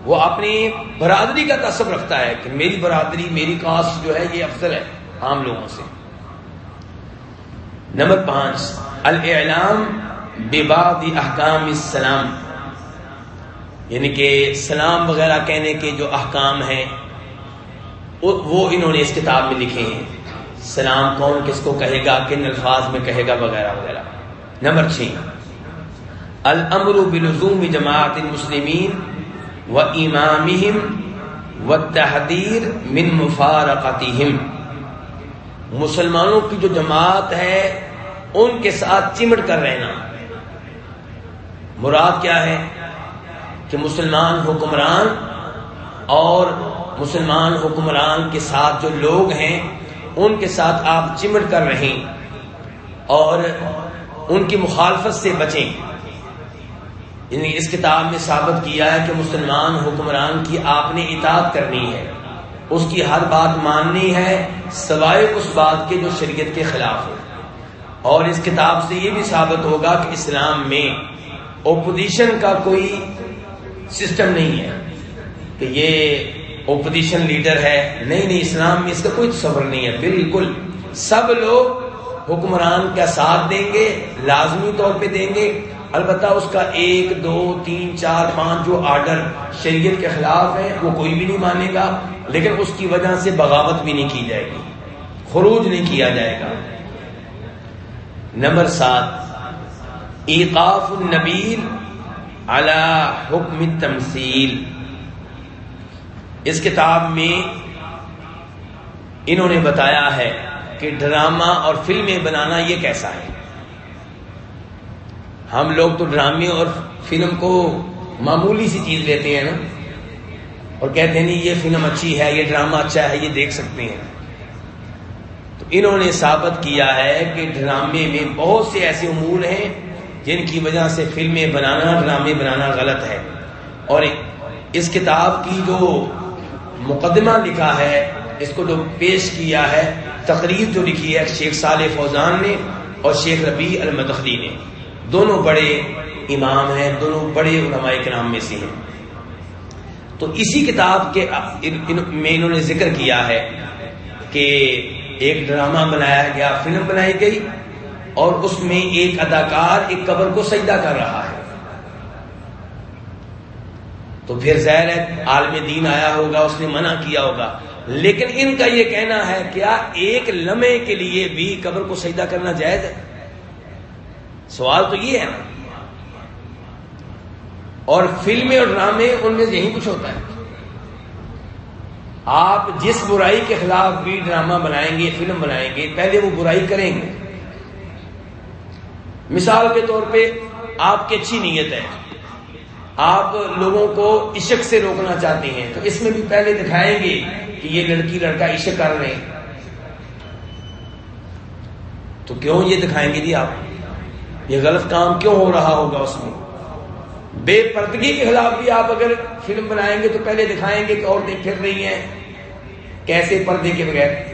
A: وہ اپنی برادری کا تعصب رکھتا ہے کہ میری برادری، میری کاسٹ جو ہے، یہ افضل ہے عام لوگوں سے۔ نمبر پانچ، الاعلام بباد احکام السلام۔ یعنی کہ سلام وغیرہ کہنے کے جو احکام ہیں، وہ انہوں نے اس کتاب میں لکھے ہیں۔ سلام کون کس کو کہے گا، کن الفاظ میں کہے گا، وغیرہ وغیرہ۔ نمبر چھ۔ الامر بلزوم جماعت المسلمین و امام و تحدیر من مفارقتہم۔ مسلمانوں کی جو جماعت ہے، ان کے ساتھ چمٹ کر رہنا۔ مراد کیا ہے؟ کہ مسلمان حکمران اور مسلمان حکمران کے ساتھ جو لوگ ہیں، ان کے ساتھ آپ چمٹ کر رہیں اور ان کی مخالفت سے بچیں۔ یعنی اس کتاب میں ثابت کیا ہے کہ مسلمان حکمران کی آپ نے اطاعت کرنی ہے۔ اس کی ہر بات ماننی ہے، سوائے اس بات کے جو شریعت کے خلاف ہو۔ اور اس کتاب سے یہ بھی ثابت ہوگا کہ اسلام میں اپوزیشن کا کوئی سسٹم نہیں ہے کہ یہ اپوزیشن لیڈر ہے۔ نہیں نہیں، اسلام میں اس کا کوئی تصور نہیں ہے۔ بالکل۔ سب لوگ حکمران کا ساتھ دیں گے، لازمی طور پہ دیں گے۔ البتہ اس کا ایک، دو، تین، چار، پانچ جو آرڈر شریعت کے خلاف ہے، وہ کوئی بھی نہیں مانے گا۔ لیکن اس کی وجہ سے بغاوت بھی نہیں کی جائے گی۔ خروج نہیں کیا جائے گا۔ نمبر سات۔ ایقاف النبیل علی حکم تمثیل اس کتاب میں انہوں نے بتایا ہے کہ ڈرامہ اور فلمیں بنانا یہ کیسا ہے۔ ہم لوگ تو ڈرامے اور فلم کو معمولی سی چیز لیتے ہیں نا۔ اور کہتے ہیں نہیں، یہ فلم اچھی ہے، یہ ڈرامہ اچھا ہے، یہ دیکھ سکتے ہیں۔ تو انہوں نے ثابت کیا ہے کہ ڈرامے میں بہت سے ایسے امور ہیں جن کی وجہ سے فلمیں بنانا، ڈرامے بنانا غلط ہے۔ اور اس کتاب کی جو مقدمہ لکھا ہے، اس کو جو پیش کیا ہے، تقریر جو لکھی ہے، شیخ صالح فوزان نے اور شیخ ربیع المدخلی نے۔ دونوں بڑے امام ہیں، دونوں بڑے علماء کرام میں سے ہیں۔ تو اسی کتاب کے میں انہوں نے ذکر کیا ہے کہ ایک ڈرامہ بنایا گیا، فلم بنائی گئی۔ اور اس میں ایک اداکار ایک قبر کو سجدہ کر رہا ہے۔ تو پھر ظاہر ہے عالم دین آیا ہوگا، اس نے منع کیا ہوگا۔ لیکن ان کا یہ کہنا ہے، کیا ایک لمحے کے لیے بھی قبر کو سجدہ کرنا جائز ہے؟ سوال تو یہ ہے۔ نا اور فلمیں اور ڈرامے ان میں یہی کچھ ہوتا ہے۔ آپ جس برائی کے خلاف بھی ڈرامہ بنائیں گے، فلم بنائیں گے، پہلے وہ برائی کریں گے۔ مثال کے طور پہ آپ کی اچھی نیت ہے۔ آپ لوگوں کو عشق سے روکنا چاہتے ہیں۔ تو اس میں بھی پہلے دکھائیں گے کہ یہ لڑکی، لڑکا عشق کر رہے ہیں۔ تو کیوں یہ دکھائیں گے جی آپ؟ یہ غلط کام کیوں ہو رہا ہوگا اس میں؟ بے پردگی کے خلاف بھی آپ اگر فلم بنائیں گے تو پہلے دکھائیں گے کہ عورتیں پھر رہی ہیں۔ کیسے پردے کے بغیر؟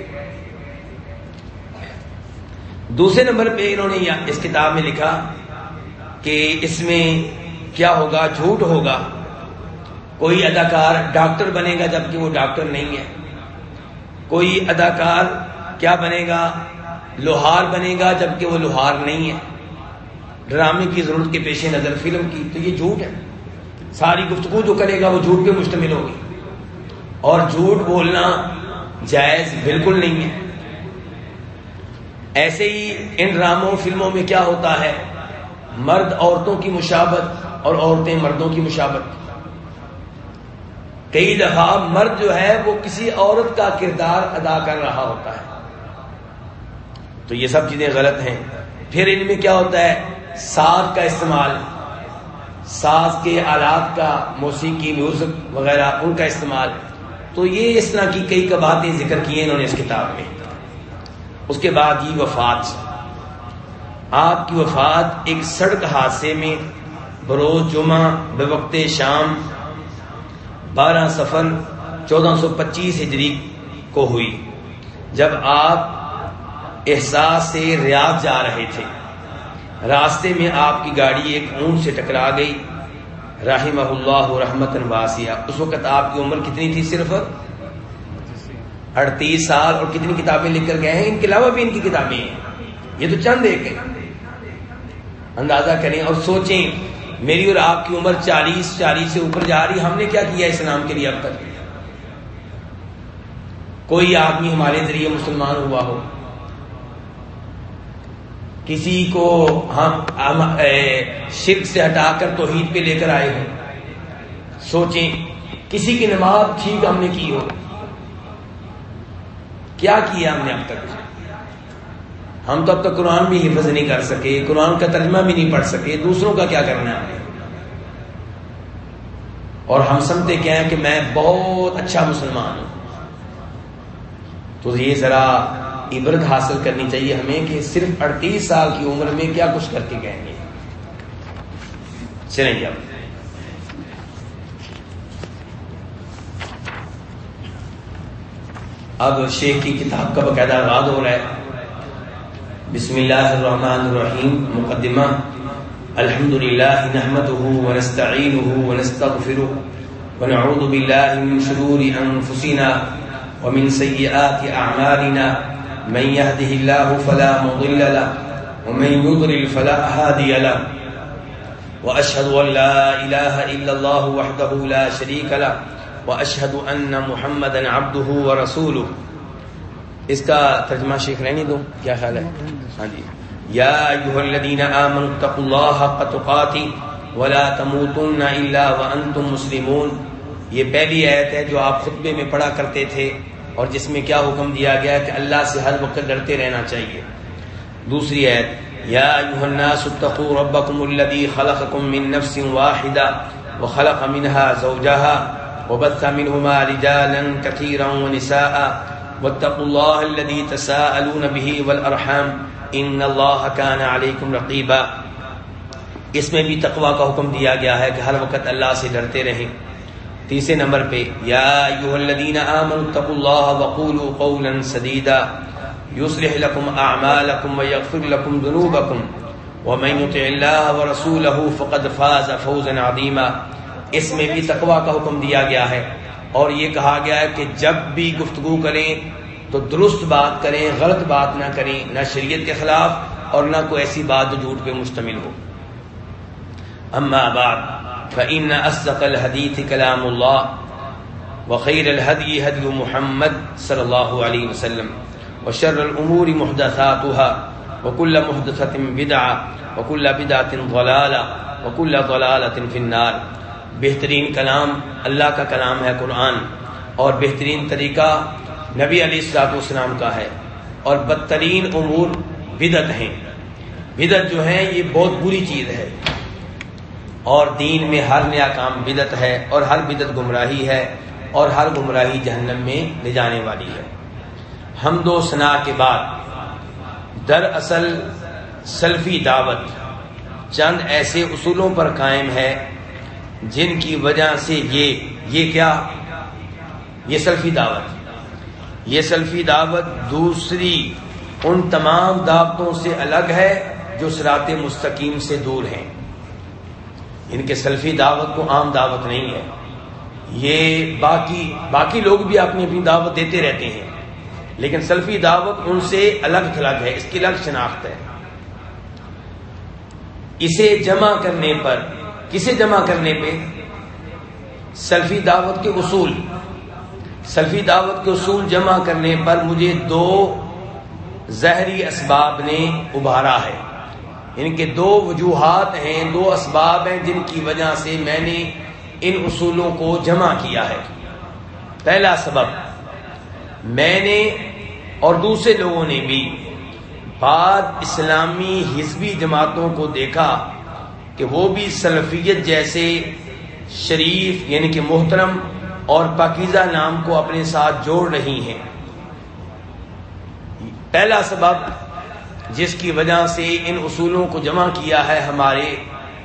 A: دوسرے نمبر پہ انہوں نے اس کتاب میں لکھا کہ اس میں کیا ہوگا، جھوٹ ہوگا۔ کوئی اداکار ڈاکٹر بنے گا جبکہ وہ ڈاکٹر نہیں ہے۔ کوئی اداکار کیا بنے گا؟ لوہار بنے گا جبکہ وہ لوہار نہیں ہے۔ ڈرامے کی ضرورت کے پیش نظر فلم کی، تو یہ جھوٹ ہے۔ ساری گفتگو جو کرے گا وہ جھوٹ پہ مشتمل ہوگی۔ اور جھوٹ بولنا جائز بالکل نہیں ہے۔ ایسے ہی ان ڈراموں فلموں میں کیا ہوتا ہے؟ مرد عورتوں کی مشابت اور عورتیں مردوں کی مشابت۔ کئی دفعہ مرد جو ہے وہ کسی عورت کا کردار ادا کر رہا ہوتا ہے۔ تو یہ سب چیزیں غلط ہیں۔ پھر ان میں کیا ہوتا ہے؟ ساز کا استعمال۔ ساز کے آلات کا، موسیقی، میوزک وغیرہ، ان کا استعمال۔ تو یہ اس طرح کی کئی باتیں ذکر کی ہیں انہوں نے اس کتاب میں۔ اس کے بعد یہ وفات۔ آپ کی وفات ایک سڑک حادثے میں بروز جمعہ بے وقت شام بارہ سفر چودہ سو پچیس ہجری کو ہوئی، جب آپ احساس سے ریاض جا رہے تھے۔ راستے میں آپ کی گاڑی ایک اونٹ سے ٹکرا گئی۔ رحمہ اللہ رحمت واسیہ اس وقت آپ کی عمر کتنی تھی صرف؟ اڑتیس سال اور کتنی کتابیں لکھ کر گئے ہیں، ان کے علاوہ بھی ان کی کتابیں ہیں۔ یہ تو چند ایک اندازہ کریں اور سوچیں، میری اور آپ کی عمر چالیس چالیس سے اوپر جا رہی، ہم نے کیا کیا اس نام کے لیے اب تک؟ کوئی آدمی ہمارے ذریعے مسلمان ہوا ہو، کسی کو ہم شرک سے ہٹا کر توحید پہ لے کر آئے ہوں۔ سوچیں، کسی کی نماز ٹھیک ہم نے کی ہو۔ کیا کیا ہم نے اب تک؟ ہم تو اب تک قرآن بھی حفظ نہیں کر سکے، قرآن کا ترجمہ بھی نہیں پڑھ سکے، دوسروں کا کیا کرنا ہے اور ہم سمجھتے کیا ہیں کہ میں بہت اچھا مسلمان ہوں۔ تو یہ ذرا عبرت حاصل کرنی چاہیے ہمیں کہ صرف اڑتیس سال کی عمر میں کیا کچھ کر کے گئیں گے چلیں جی اب۔ اب شیخ کی کتاب کا باقاعدہ آغاز ہو رہا ہے۔ بسم اللہ الرحمن الرحیم، مقدمہ۔ الحمد لله نحمده ونستعينه ونستغفره ونعوذ بالله من شرور أنفسنا ومن سيئات أعمالنا من يهده الله فلا مضل له ومن يضلل فلا هادي له۔ وأشهد أن لا إله إلا الله وحده لا شريك له۔ وأشهد أن محمدا عبده ورسوله. اس کا ترجمہ شیخ رہنی دو، کیا خیال ہے؟ ہاں جی. یا ایوہ الذین آمنوا اتقوا اللہ حق تقاتی ولا تموتن الا وانتم مسلمون. یہ پہلی آیت ہے جو آپ خطبے میں پڑھا کرتے تھے اور جس میں کیا حکم دیا گیا کہ اللہ سے ہر وقت ڈرتے رہنا چاہیے. دوسری آیت، یا ایوہ الناس اتقوا ربکم الذی خلقکم من نفس واحدہ وخلق منها زوجها وبث منهما رجالا كثيرا ونساء. واتقوا الله الذي تساءلون به والارحام ان الله كان عليكم رقيبا. اس میں بھی تقوی کا حکم دیا گیا ہے کہ ہر وقت اللہ سے ڈرتے رہیں. تیسرے نمبر پہ، یا ایھا الذین آمنوا اتقوا الله وقولوا قولا سديدا يصلح لكم اعمالكم ويغفر لكم ذنوبكم ومن يطع الله ورسوله فقد فاز فوزا عظيما اس میں بھی تقوی کا حکم دیا گیا ہے۔ اور یہ کہا گیا ہے کہ جب بھی گفتگو کریں تو درست بات کریں، غلط بات نہ کریں، نہ شریعت کے خلاف اور نہ کوئی ایسی بات جو جھوٹ پہ مشتمل ہو۔ اما بعد، فإن أصدق الحديث كلام الله وخير الهدي هدي محمد صلى الله عليه وسلم وشر الأمور محدثاتها وكل محدثة بدعة وكل بدعة ضلالة وكل ضلالة في النار۔ بہترین کلام اللہ کا کلام ہے قرآن اور بہترین طریقہ نبی علی السلاط اسلام کا ہے اور بدترین امور بدت ہیں۔ بدت جو ہے یہ بہت بری چیز ہے۔ اور دین میں ہر نیا کام بدت ہے اور ہر بدت گمراہی ہے اور ہر گمراہی جہنم میں لے جانے والی ہے۔ ہم دو سنا کے بعد دراصل سلفی دعوت چند ایسے اصولوں پر قائم ہے جن کی وجہ سے یہ یہ کیا؟ یہ سلفی دعوت۔ یہ سلفی دعوت دوسری ان تمام دعوتوں سے الگ ہے جو سرات مستقیم سے دور ہیں۔ ان کے سلفی دعوت کو عام دعوت نہیں ہے۔ یہ باقی باقی لوگ بھی اپنی اپنی دعوت دیتے رہتے ہیں۔ لیکن سلفی دعوت ان سے الگ تھلگ ہے، اس کی الگ شناخت ہے۔ اسے جمع کرنے پر کسے جمع کرنے پہ؟ سلفی دعوت کے اصول۔ سلفی دعوت کے اصول جمع کرنے پر مجھے دو زہری اسباب نے ابھارا ہے۔ ان کے دو وجوہات ہیں، دو اسباب ہیں جن کی وجہ سے میں نے ان اصولوں کو جمع کیا ہے۔ پہلا سبب، میں نے اور دوسرے لوگوں نے بھی بعد اسلامی حزبی جماعتوں کو دیکھا۔ کہ وہ بھی سلفیت جیسے شریف یعنی کہ محترم اور پاکیزہ نام کو اپنے ساتھ جوڑ رہی ہیں۔ پہلا سبب جس کی وجہ سے ان اصولوں کو جمع کیا ہے ہمارے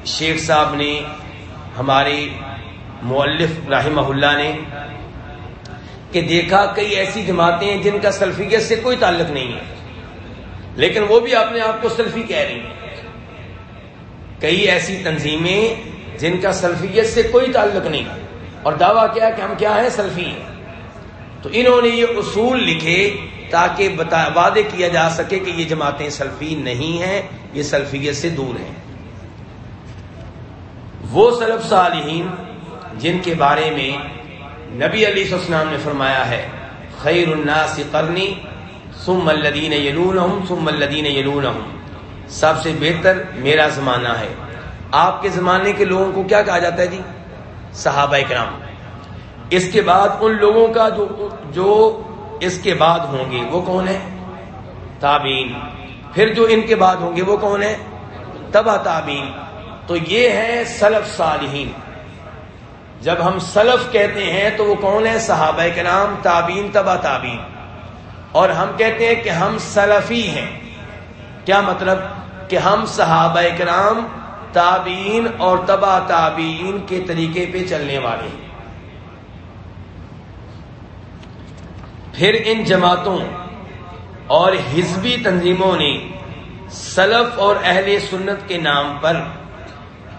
A: شیخ صاحب نے، ہمارے مولف رحمہ اللہ نے، کہ دیکھا کئی ایسی جماعتیں ہیں جن کا سلفیت سے کوئی تعلق نہیں ہے، لیکن وہ بھی اپنے آپ کو سلفی کہہ رہی ہیں۔ کئی ایسی تنظیمیں جن کا سلفیت سے کوئی تعلق نہیں۔ اور دعویٰ کیا کہ ہم کیا ہیں؟ سلفی ہیں۔ تو انہوں نے یہ اصول لکھے تاکہ وعدے کیا جا سکے کہ یہ جماعتیں سلفی نہیں ہیں، یہ سلفیت سے دور ہیں۔ وہ سلف صالحین جن کے بارے میں نبی علی السلام نے فرمایا ہے، خیر الناس قرنی سم الدین یلون سم الدین یلون سب سے بہتر میرا زمانہ ہے۔ آپ کے زمانے کے لوگوں کو کیا کہا جاتا ہے جی؟ صحابہ کرام اس کے بعد ان لوگوں کا جو جو اس کے بعد ہوں گے، وہ کون ہے تابین پھر جو ان کے بعد ہوں گے، وہ کون ہے تبا تابین تو یہ ہے سلف صالحین۔ جب ہم سلف کہتے ہیں، تو وہ کون ہے صحابہ کے نام تابین تبا تابین اور ہم کہتے ہیں کہ ہم سلفی ہیں۔ کیا مطلب کہ ہم صحابہ کرام تابین اور تبا تابین کے طریقے پہ چلنے والے ہیں؟ پھر ان جماعتوں اور حزبی تنظیموں نے سلف اور اہل سنت کے نام پر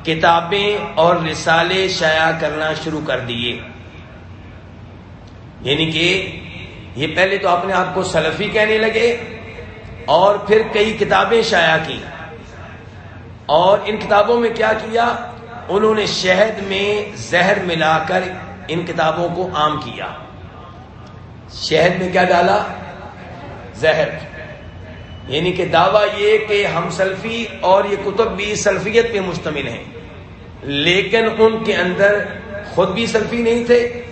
A: کتابیں اور رسالے شائع کرنا شروع کر دیے۔ یعنی کہ یہ پہلے تو اپنے آپ کو سلفی کہنے لگے اور پھر کئی کتابیں شائع کی۔ اور ان کتابوں میں کیا کیا؟ انہوں نے شہد میں زہر ملا کر ان کتابوں کو عام کیا۔ شہد میں کیا ڈالا؟ زہر۔ یعنی کہ دعویٰ یہ کہ ہم سلفی اور یہ کتب بھی سلفیت پہ مشتمل ہیں۔ لیکن ان کے اندر خود بھی سلفی نہیں تھے۔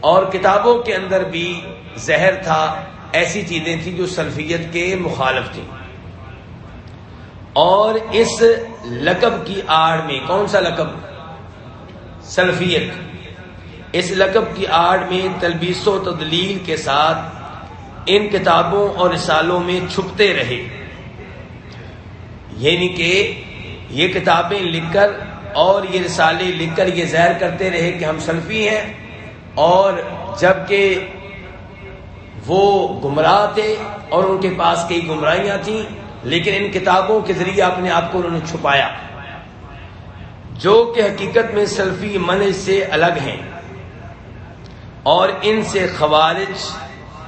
A: اور کتابوں کے اندر بھی زہر تھا۔ ایسی چیزیں تھیں جو سلفیت کے مخالف تھیں۔ اور اس لقب کی آڑ میں کون سا لقب؟ سلفیت۔ اس لقب کی آڑ میں تلبیس و تدلیل کے ساتھ ان کتابوں اور رسالوں میں چھپتے رہے۔ یعنی کہ یہ کتابیں لکھ کر اور یہ رسالے لکھ کر یہ زہر کرتے رہے کہ ہم سلفی ہیں اور جبکہ وہ گمراہ تھے اور ان کے پاس کئی گمراہیاں تھیں، لیکن ان کتابوں کے ذریعے اپنے آپ کو انہوں نے چھپایا۔ جو کہ حقیقت میں سلفی من سے الگ ہیں۔ اور ان سے خوارج،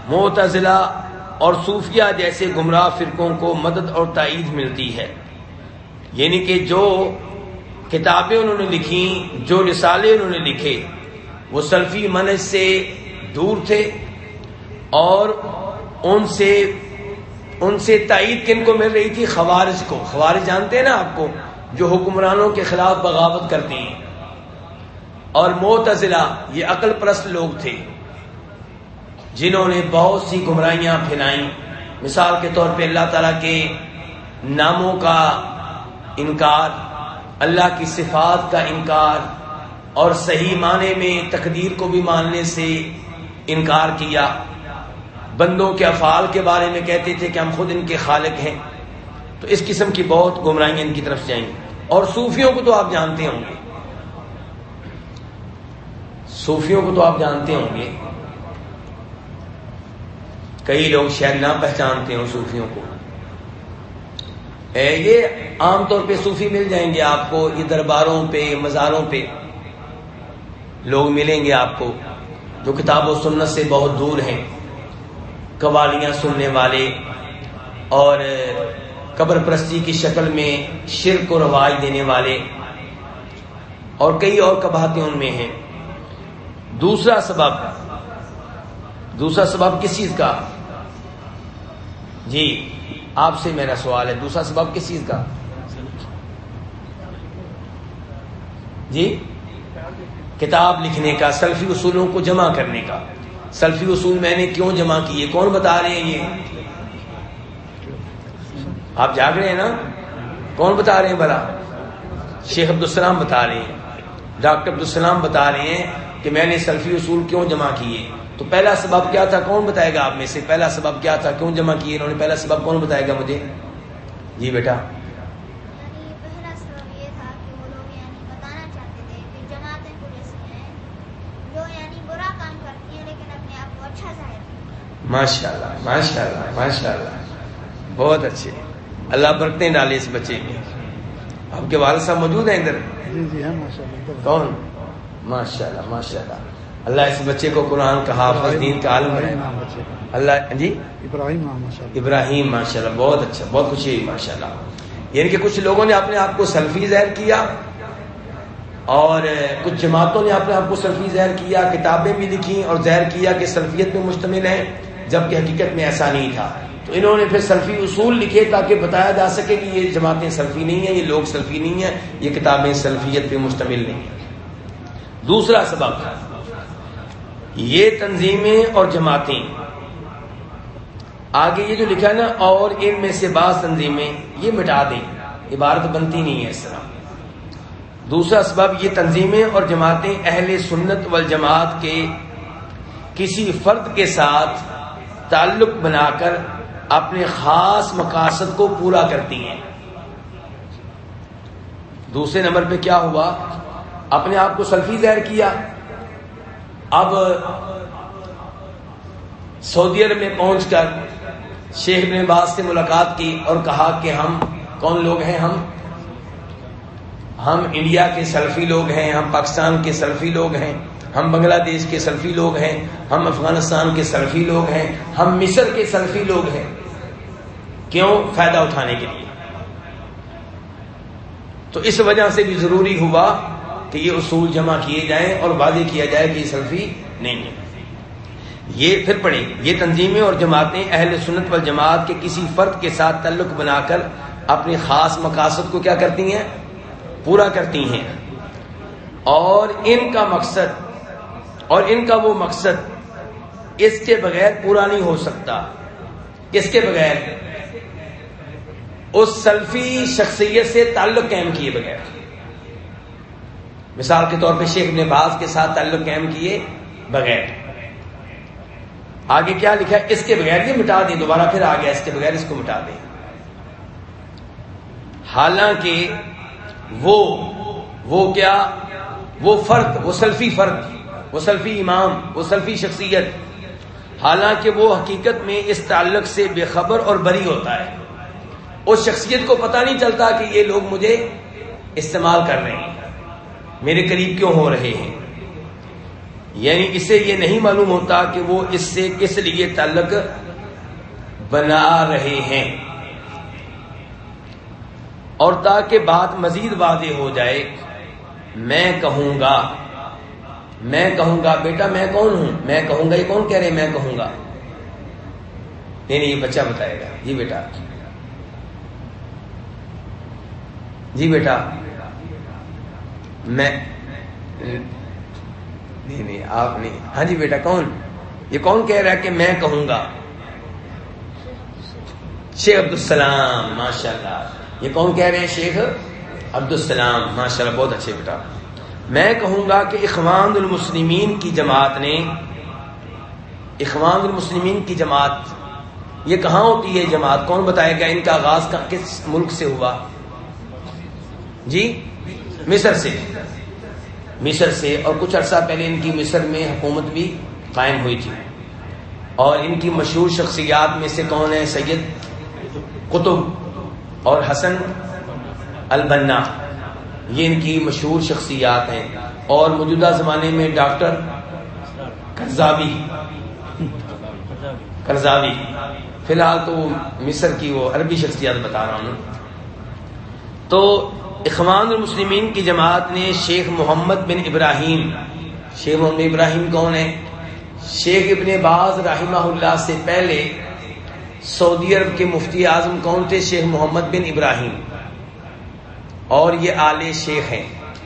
A: معتزلہ اور صوفیہ جیسے گمراہ فرقوں کو مدد اور تائید ملتی ہے۔ یعنی کہ جو کتابیں انہوں نے لکھی جو رسالے انہوں نے لکھے، وہ سلفی منج سے دور تھے۔ اور ان سے ان سے تائید کن کو مل رہی تھی؟ خوارج کو۔ خوارج جانتے ہیں نا آپ کو؟ جو حکمرانوں کے خلاف بغاوت کرتی ہیں۔ اور موتزلہ یہ عقل پرست لوگ تھے۔ جنہوں نے بہت سی گمراہیاں پھیلائیں۔ مثال کے طور پہ اللہ تعالیٰ کے ناموں کا انکار، اللہ کی صفات کا انکار، اور صحیح معنی میں تقدیر کو بھی ماننے سے انکار کیا۔ بندوں کے افعال کے بارے میں کہتے تھے کہ ہم خود ان کے خالق ہیں۔ تو اس قسم کی بہت گمراہیاں ان کی طرف جائیں اور صوفیوں کو تو آپ جانتے ہوں گے۔ صوفیوں کو تو آپ جانتے ہوں گے۔ کئی لوگ شاید نہ پہچانتے ہوں صوفیوں کو۔ یہ عام طور پہ صوفی مل جائیں گے آپ کو، یہ درباروں پہ، مزاروں پہ۔ لوگ ملیں گے آپ کو جو کتاب و سنت سے بہت دور ہیں۔ قوالیاں سننے والے اور قبر پرستی کی شکل میں شرک و رواج دینے والے اور کئی اور کباہتیں ان میں ہیں۔ دوسرا سبب دوسرا سبب کس چیز کا؟ جی آپ سے میرا سوال ہے، دوسرا سبب کس چیز کا؟ جی کتاب لکھنے کا، سلفی اصولوں کو جمع کرنے کا۔ سلفی اصول میں نے کیوں جمع کیے کون بتا رہے ہیں یہ؟ آپ جاگ رہے ہیں نا؟ کون بتا رہے ہیں بلا شیخ عبدالسلام بتا رہے ہیں۔ ڈاکٹر عبدالسلام بتا رہے ہیں کہ میں نے سلفی اصول کیوں جمع کیے؟ تو پہلا سبب کیا تھا؟ کون بتائے گا آپ میں سے؟ پہلا سبب کیا تھا؟ کیوں جمع کیے؟ انہوں نے پہلا سبب کون بتائے گا مجھے؟ جی بیٹا۔ ماشاء اللہ ماشاء اللہ ماشاء اللہ بہت اچھے۔ اللہ برکتیں ڈالے اس بچے میں آپ کے والد صاحب موجود ہیں ادھر؟
B: جی جی
A: کون ماشاء اللہ ماشاء اللہ اللہ اس بچے کو قرآن کا حافظ دین کا عالم ہے اللہ جی؟
B: ابراہیم
A: ابراہیم ماشاء اللہ بہت اچھا بہت خوشی ہوئی ماشاء اللہ یعنی کہ کچھ لوگوں نے اپنے آپ کو سلفی ظاہر کیا اور کچھ جماعتوں نے اپنے آپ کو سلفی ظاہر کیا کتابیں بھی لکھی اور ظاہر کیا کہ سلفیت میں مشتمل ہیں۔ جبکہ حقیقت میں ایسا نہیں تھا۔ تو انہوں نے پھر سلفی اصول لکھے تاکہ بتایا جا سکے کہ یہ جماعتیں سلفی نہیں ہیں، یہ لوگ سلفی نہیں ہیں، یہ کتابیں سلفیت پہ مشتمل نہیں ہیں۔ دوسرا سبب، یہ تنظیمیں اور جماعتیں۔ آگے یہ جو لکھا ہے نا، اور ان میں سے بعض تنظیمیں یہ مٹا دیں، عبارت بنتی نہیں ہے اس طرح۔ دوسرا سبب، یہ تنظیمیں اور جماعتیں اہل سنت والجماعت کے کسی فرد کے ساتھ تعلق بنا کر اپنے خاص مقاصد کو پورا کرتی ہیں۔ دوسرے نمبر پہ کیا ہوا؟ اپنے آپ کو سلفی ظاہر کیا۔ اب سعودی عرب میں پہنچ کر شیخ نے باز سے ملاقات کی اور کہا کہ ہم کون لوگ ہیں ہم؟ ہم انڈیا کے سلفی لوگ ہیں، ہم پاکستان کے سلفی لوگ ہیں۔ ہم بنگلہ دیش کے سلفی لوگ ہیں، ہم افغانستان کے سلفی لوگ ہیں، ہم مصر کے سلفی لوگ ہیں۔ کیوں؟ فائدہ اٹھانے کے لیے۔ تو اس وجہ سے بھی ضروری ہوا کہ یہ اصول جمع کیے جائیں اور واضح کیا جائے کہ یہ سلفی نہیں ہے۔ یہ پھر پڑھیں، یہ تنظیمیں اور جماعتیں اہل سنت وال جماعت کے کسی فرد کے ساتھ تعلق بنا کر اپنے خاص مقاصد کو کیا کرتی ہیں؟ پورا کرتی ہیں۔ اور ان کا مقصد اور ان کا وہ مقصد اس کے بغیر پورا نہیں ہو سکتا۔ اس کے بغیر؟ اس سلفی شخصیت سے تعلق قائم کیے بغیر۔ مثال کے طور پہ شیخ نے باز کے ساتھ تعلق قائم کیے بغیر۔ آگے کیا لکھا ہے؟ اس کے بغیر یہ مٹا دیں دوبارہ پھر آ گیا اس کے بغیر اس کو مٹا دیں حالانکہ وہ وہ کیا؟ وہ فرد، وہ سلفی فرد۔ وہ سلفی امام، وہ سلفی شخصیت۔ حالانکہ وہ حقیقت میں اس تعلق سے بے خبر اور بری ہوتا ہے۔ اس شخصیت کو پتہ نہیں چلتا کہ یہ لوگ مجھے استعمال کر رہے ہیں۔ میرے قریب کیوں ہو رہے ہیں؟ یعنی اسے یہ نہیں معلوم ہوتا کہ وہ اس سے کس لیے تعلق بنا رہے ہیں۔ اور تاکہ بات مزید واضح ہو جائے، میں کہوں گا میں کہوں گا، بیٹا میں کون ہوں؟ میں کہوں گا یہ کون کہہ رہے میں کہوں گا۔ نہیں نہیں، یہ بچہ بتائے گا۔ جی بیٹا۔ جی بیٹا۔ میں نہیں نہیں، آپ نہیں۔ ہاں جی بیٹا، کون؟ یہ کون کہہ رہا ہے کہ میں کہوں گا؟ شیخ عبد السلام ماشاء اللہ یہ کون کہہ رہے ہیں شیخ؟ عبد السلام ماشاء اللہ بہت اچھے بیٹا۔ میں کہوں گا کہ اخوان المسلمین کی جماعت نے اخوان المسلمین کی جماعت یہ کہاں ہوتی ہے جماعت؟ کون بتائے گا ان کا آغاز کس ملک سے ہوا؟ جی؟ مصر سے۔ مصر سے۔ اور کچھ عرصہ پہلے ان کی مصر میں حکومت بھی قائم ہوئی تھی۔ اور ان کی مشہور شخصیات میں سے کون ہے؟ سید قطب اور حسن البنا۔ یہ ان کی مشہور شخصیات ہیں۔ اور موجودہ زمانے میں ڈاکٹر کرزاوی کرزاوی فی الحال تو مصر کی وہ عربی شخصیات بتا رہا ہوں۔ تو اخوان المسلمین کی جماعت نے شیخ محمد بن ابراہیم۔ شیخ محمد ابراہیم کون ہے شیخ ابن باز رحمہ اللہ سے پہلے سعودی عرب کے مفتی اعظم کون تھے؟ شیخ محمد بن ابراہیم۔ اور یہ آل شیخ ہیں۔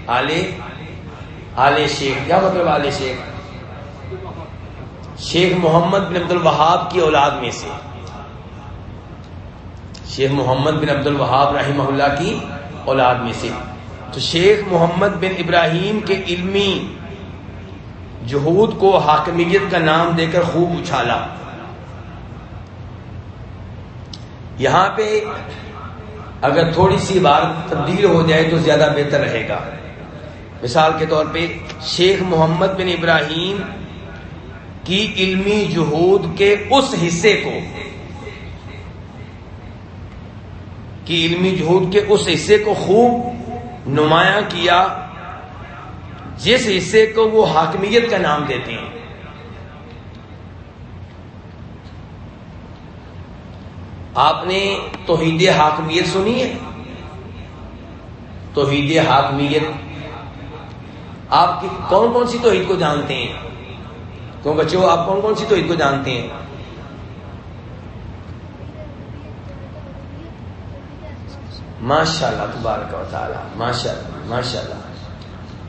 A: آل آل شیخ، کیا مطلب آل شیخ؟ شیخ محمد بن عبد الوہاب کی اولاد میں سے۔ شیخ محمد بن عبد الوہاب رحمہ اللہ کی اولاد میں سے۔ تو شیخ محمد بن ابراہیم کے علمی جہود کو حاکمیت کا نام دے کر خوب اچھالا۔ یہاں پہ اگر تھوڑی سی بار تبدیل ہو جائے تو زیادہ بہتر رہے گا۔ مثال کے طور پہ، شیخ محمد بن ابراہیم کی علمی جہود کے اس حصے کو، کی علمی جہود کے اس حصے کو خوب نمایاں کیا، جس حصے کو وہ حاکمیت کا نام دیتے ہیں۔ آپ نے توحید حاکمیت سنی ہے؟ توحید حاکمیت آپ کی کون کون سی توحید کو جانتے ہیں؟ کیوں بچوں، آپ کون کون سی توحید کو جانتے ہیں؟ ماشاء اللہ تبارک و تعالی ماشاء اللہ ماشاء اللہ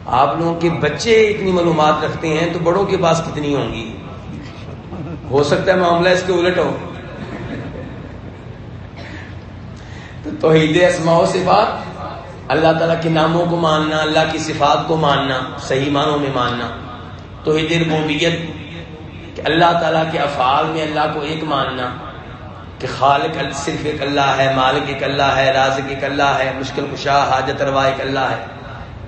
A: آپ لوگوں کے بچے اتنی معلومات رکھتے ہیں تو بڑوں کے پاس کتنی ہوں گی؟ ہو سکتا ہے معاملہ اس کے الٹ ہو تو توحید اسماء و صفات، اللہ تعالیٰ کے ناموں کو ماننا، اللہ کی صفات کو ماننا، صحیح معنوں میں ماننا۔ توحید ربوبیت، کہ اللہ تعالیٰ کے افعال میں اللہ کو ایک ماننا، کہ خالق صرف ایک اللہ ہے، مالک ایک اللہ ہے، رازق ایک اللہ ہے، مشکل کشا، حاجت روا ایک اللہ ہے۔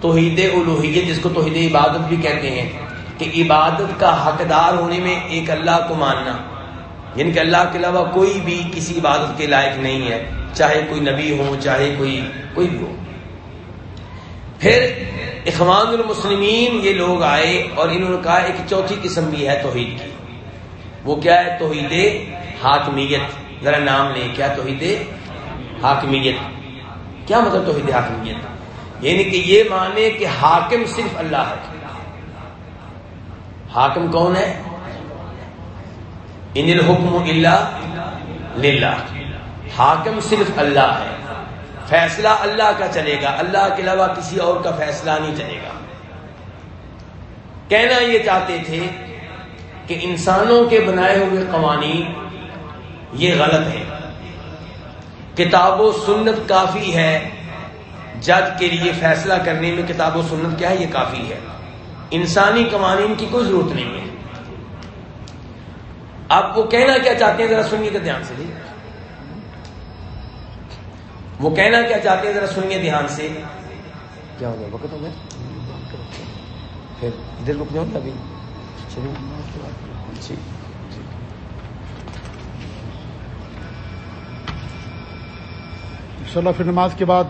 A: توحید الوحیت جس کو توحید عبادت بھی کہتے ہیں، کہ عبادت کا حقدار ہونے میں ایک اللہ کو ماننا یعنی کہ اللہ کے علاوہ کوئی بھی کسی عبادت کے لائق نہیں ہے۔ چاہے کوئی نبی ہو، چاہے کوئی کوئی بھی ہو۔ پھر اخوان المسلمین یہ لوگ آئے اور انہوں نے کہا ایک چوتھی قسم بھی ہے توحید کی۔ وہ کیا ہے؟ توحید حاکمیت۔ ذرا نام لیں، کیا توحید حاکمیت؟ کیا مطلب توحید حاکمیت؟ یعنی کہ یہ مانے کہ حاکم صرف اللہ ہے۔ حاکم کون ہے؟ ان الحکم اللہ للہ۔ حاکم صرف اللہ ہے۔ فیصلہ اللہ کا چلے گا، اللہ کے علاوہ کسی اور کا فیصلہ نہیں چلے گا۔ کہنا یہ چاہتے تھے کہ انسانوں کے بنائے ہوئے قوانین یہ غلط ہے کتاب و سنت کافی ہے، جج کے لیے فیصلہ کرنے میں کتاب و سنت کیا ہے؟ یہ کافی ہے۔ انسانی قوانین کی کوئی ضرورت نہیں ہے۔ آپ کو کہنا کیا چاہتے ہیں؟ ذرا سنیے کا دھیان سے۔ وہ کہنا کیا چاہتے ہیں ذرا سنیے دھیان سے۔ کیا ہو گیا؟ وقت ہو گیا؟ پھر ادھر رک جاؤ ابھی؟ چلیے
B: ان شاء اللہ پھر نماز کے بعد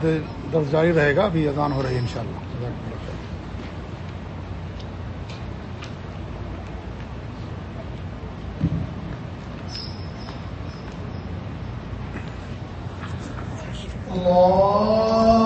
B: درس جاری رہے گا۔ ابھی اذان ہو رہی ہے ان
C: الله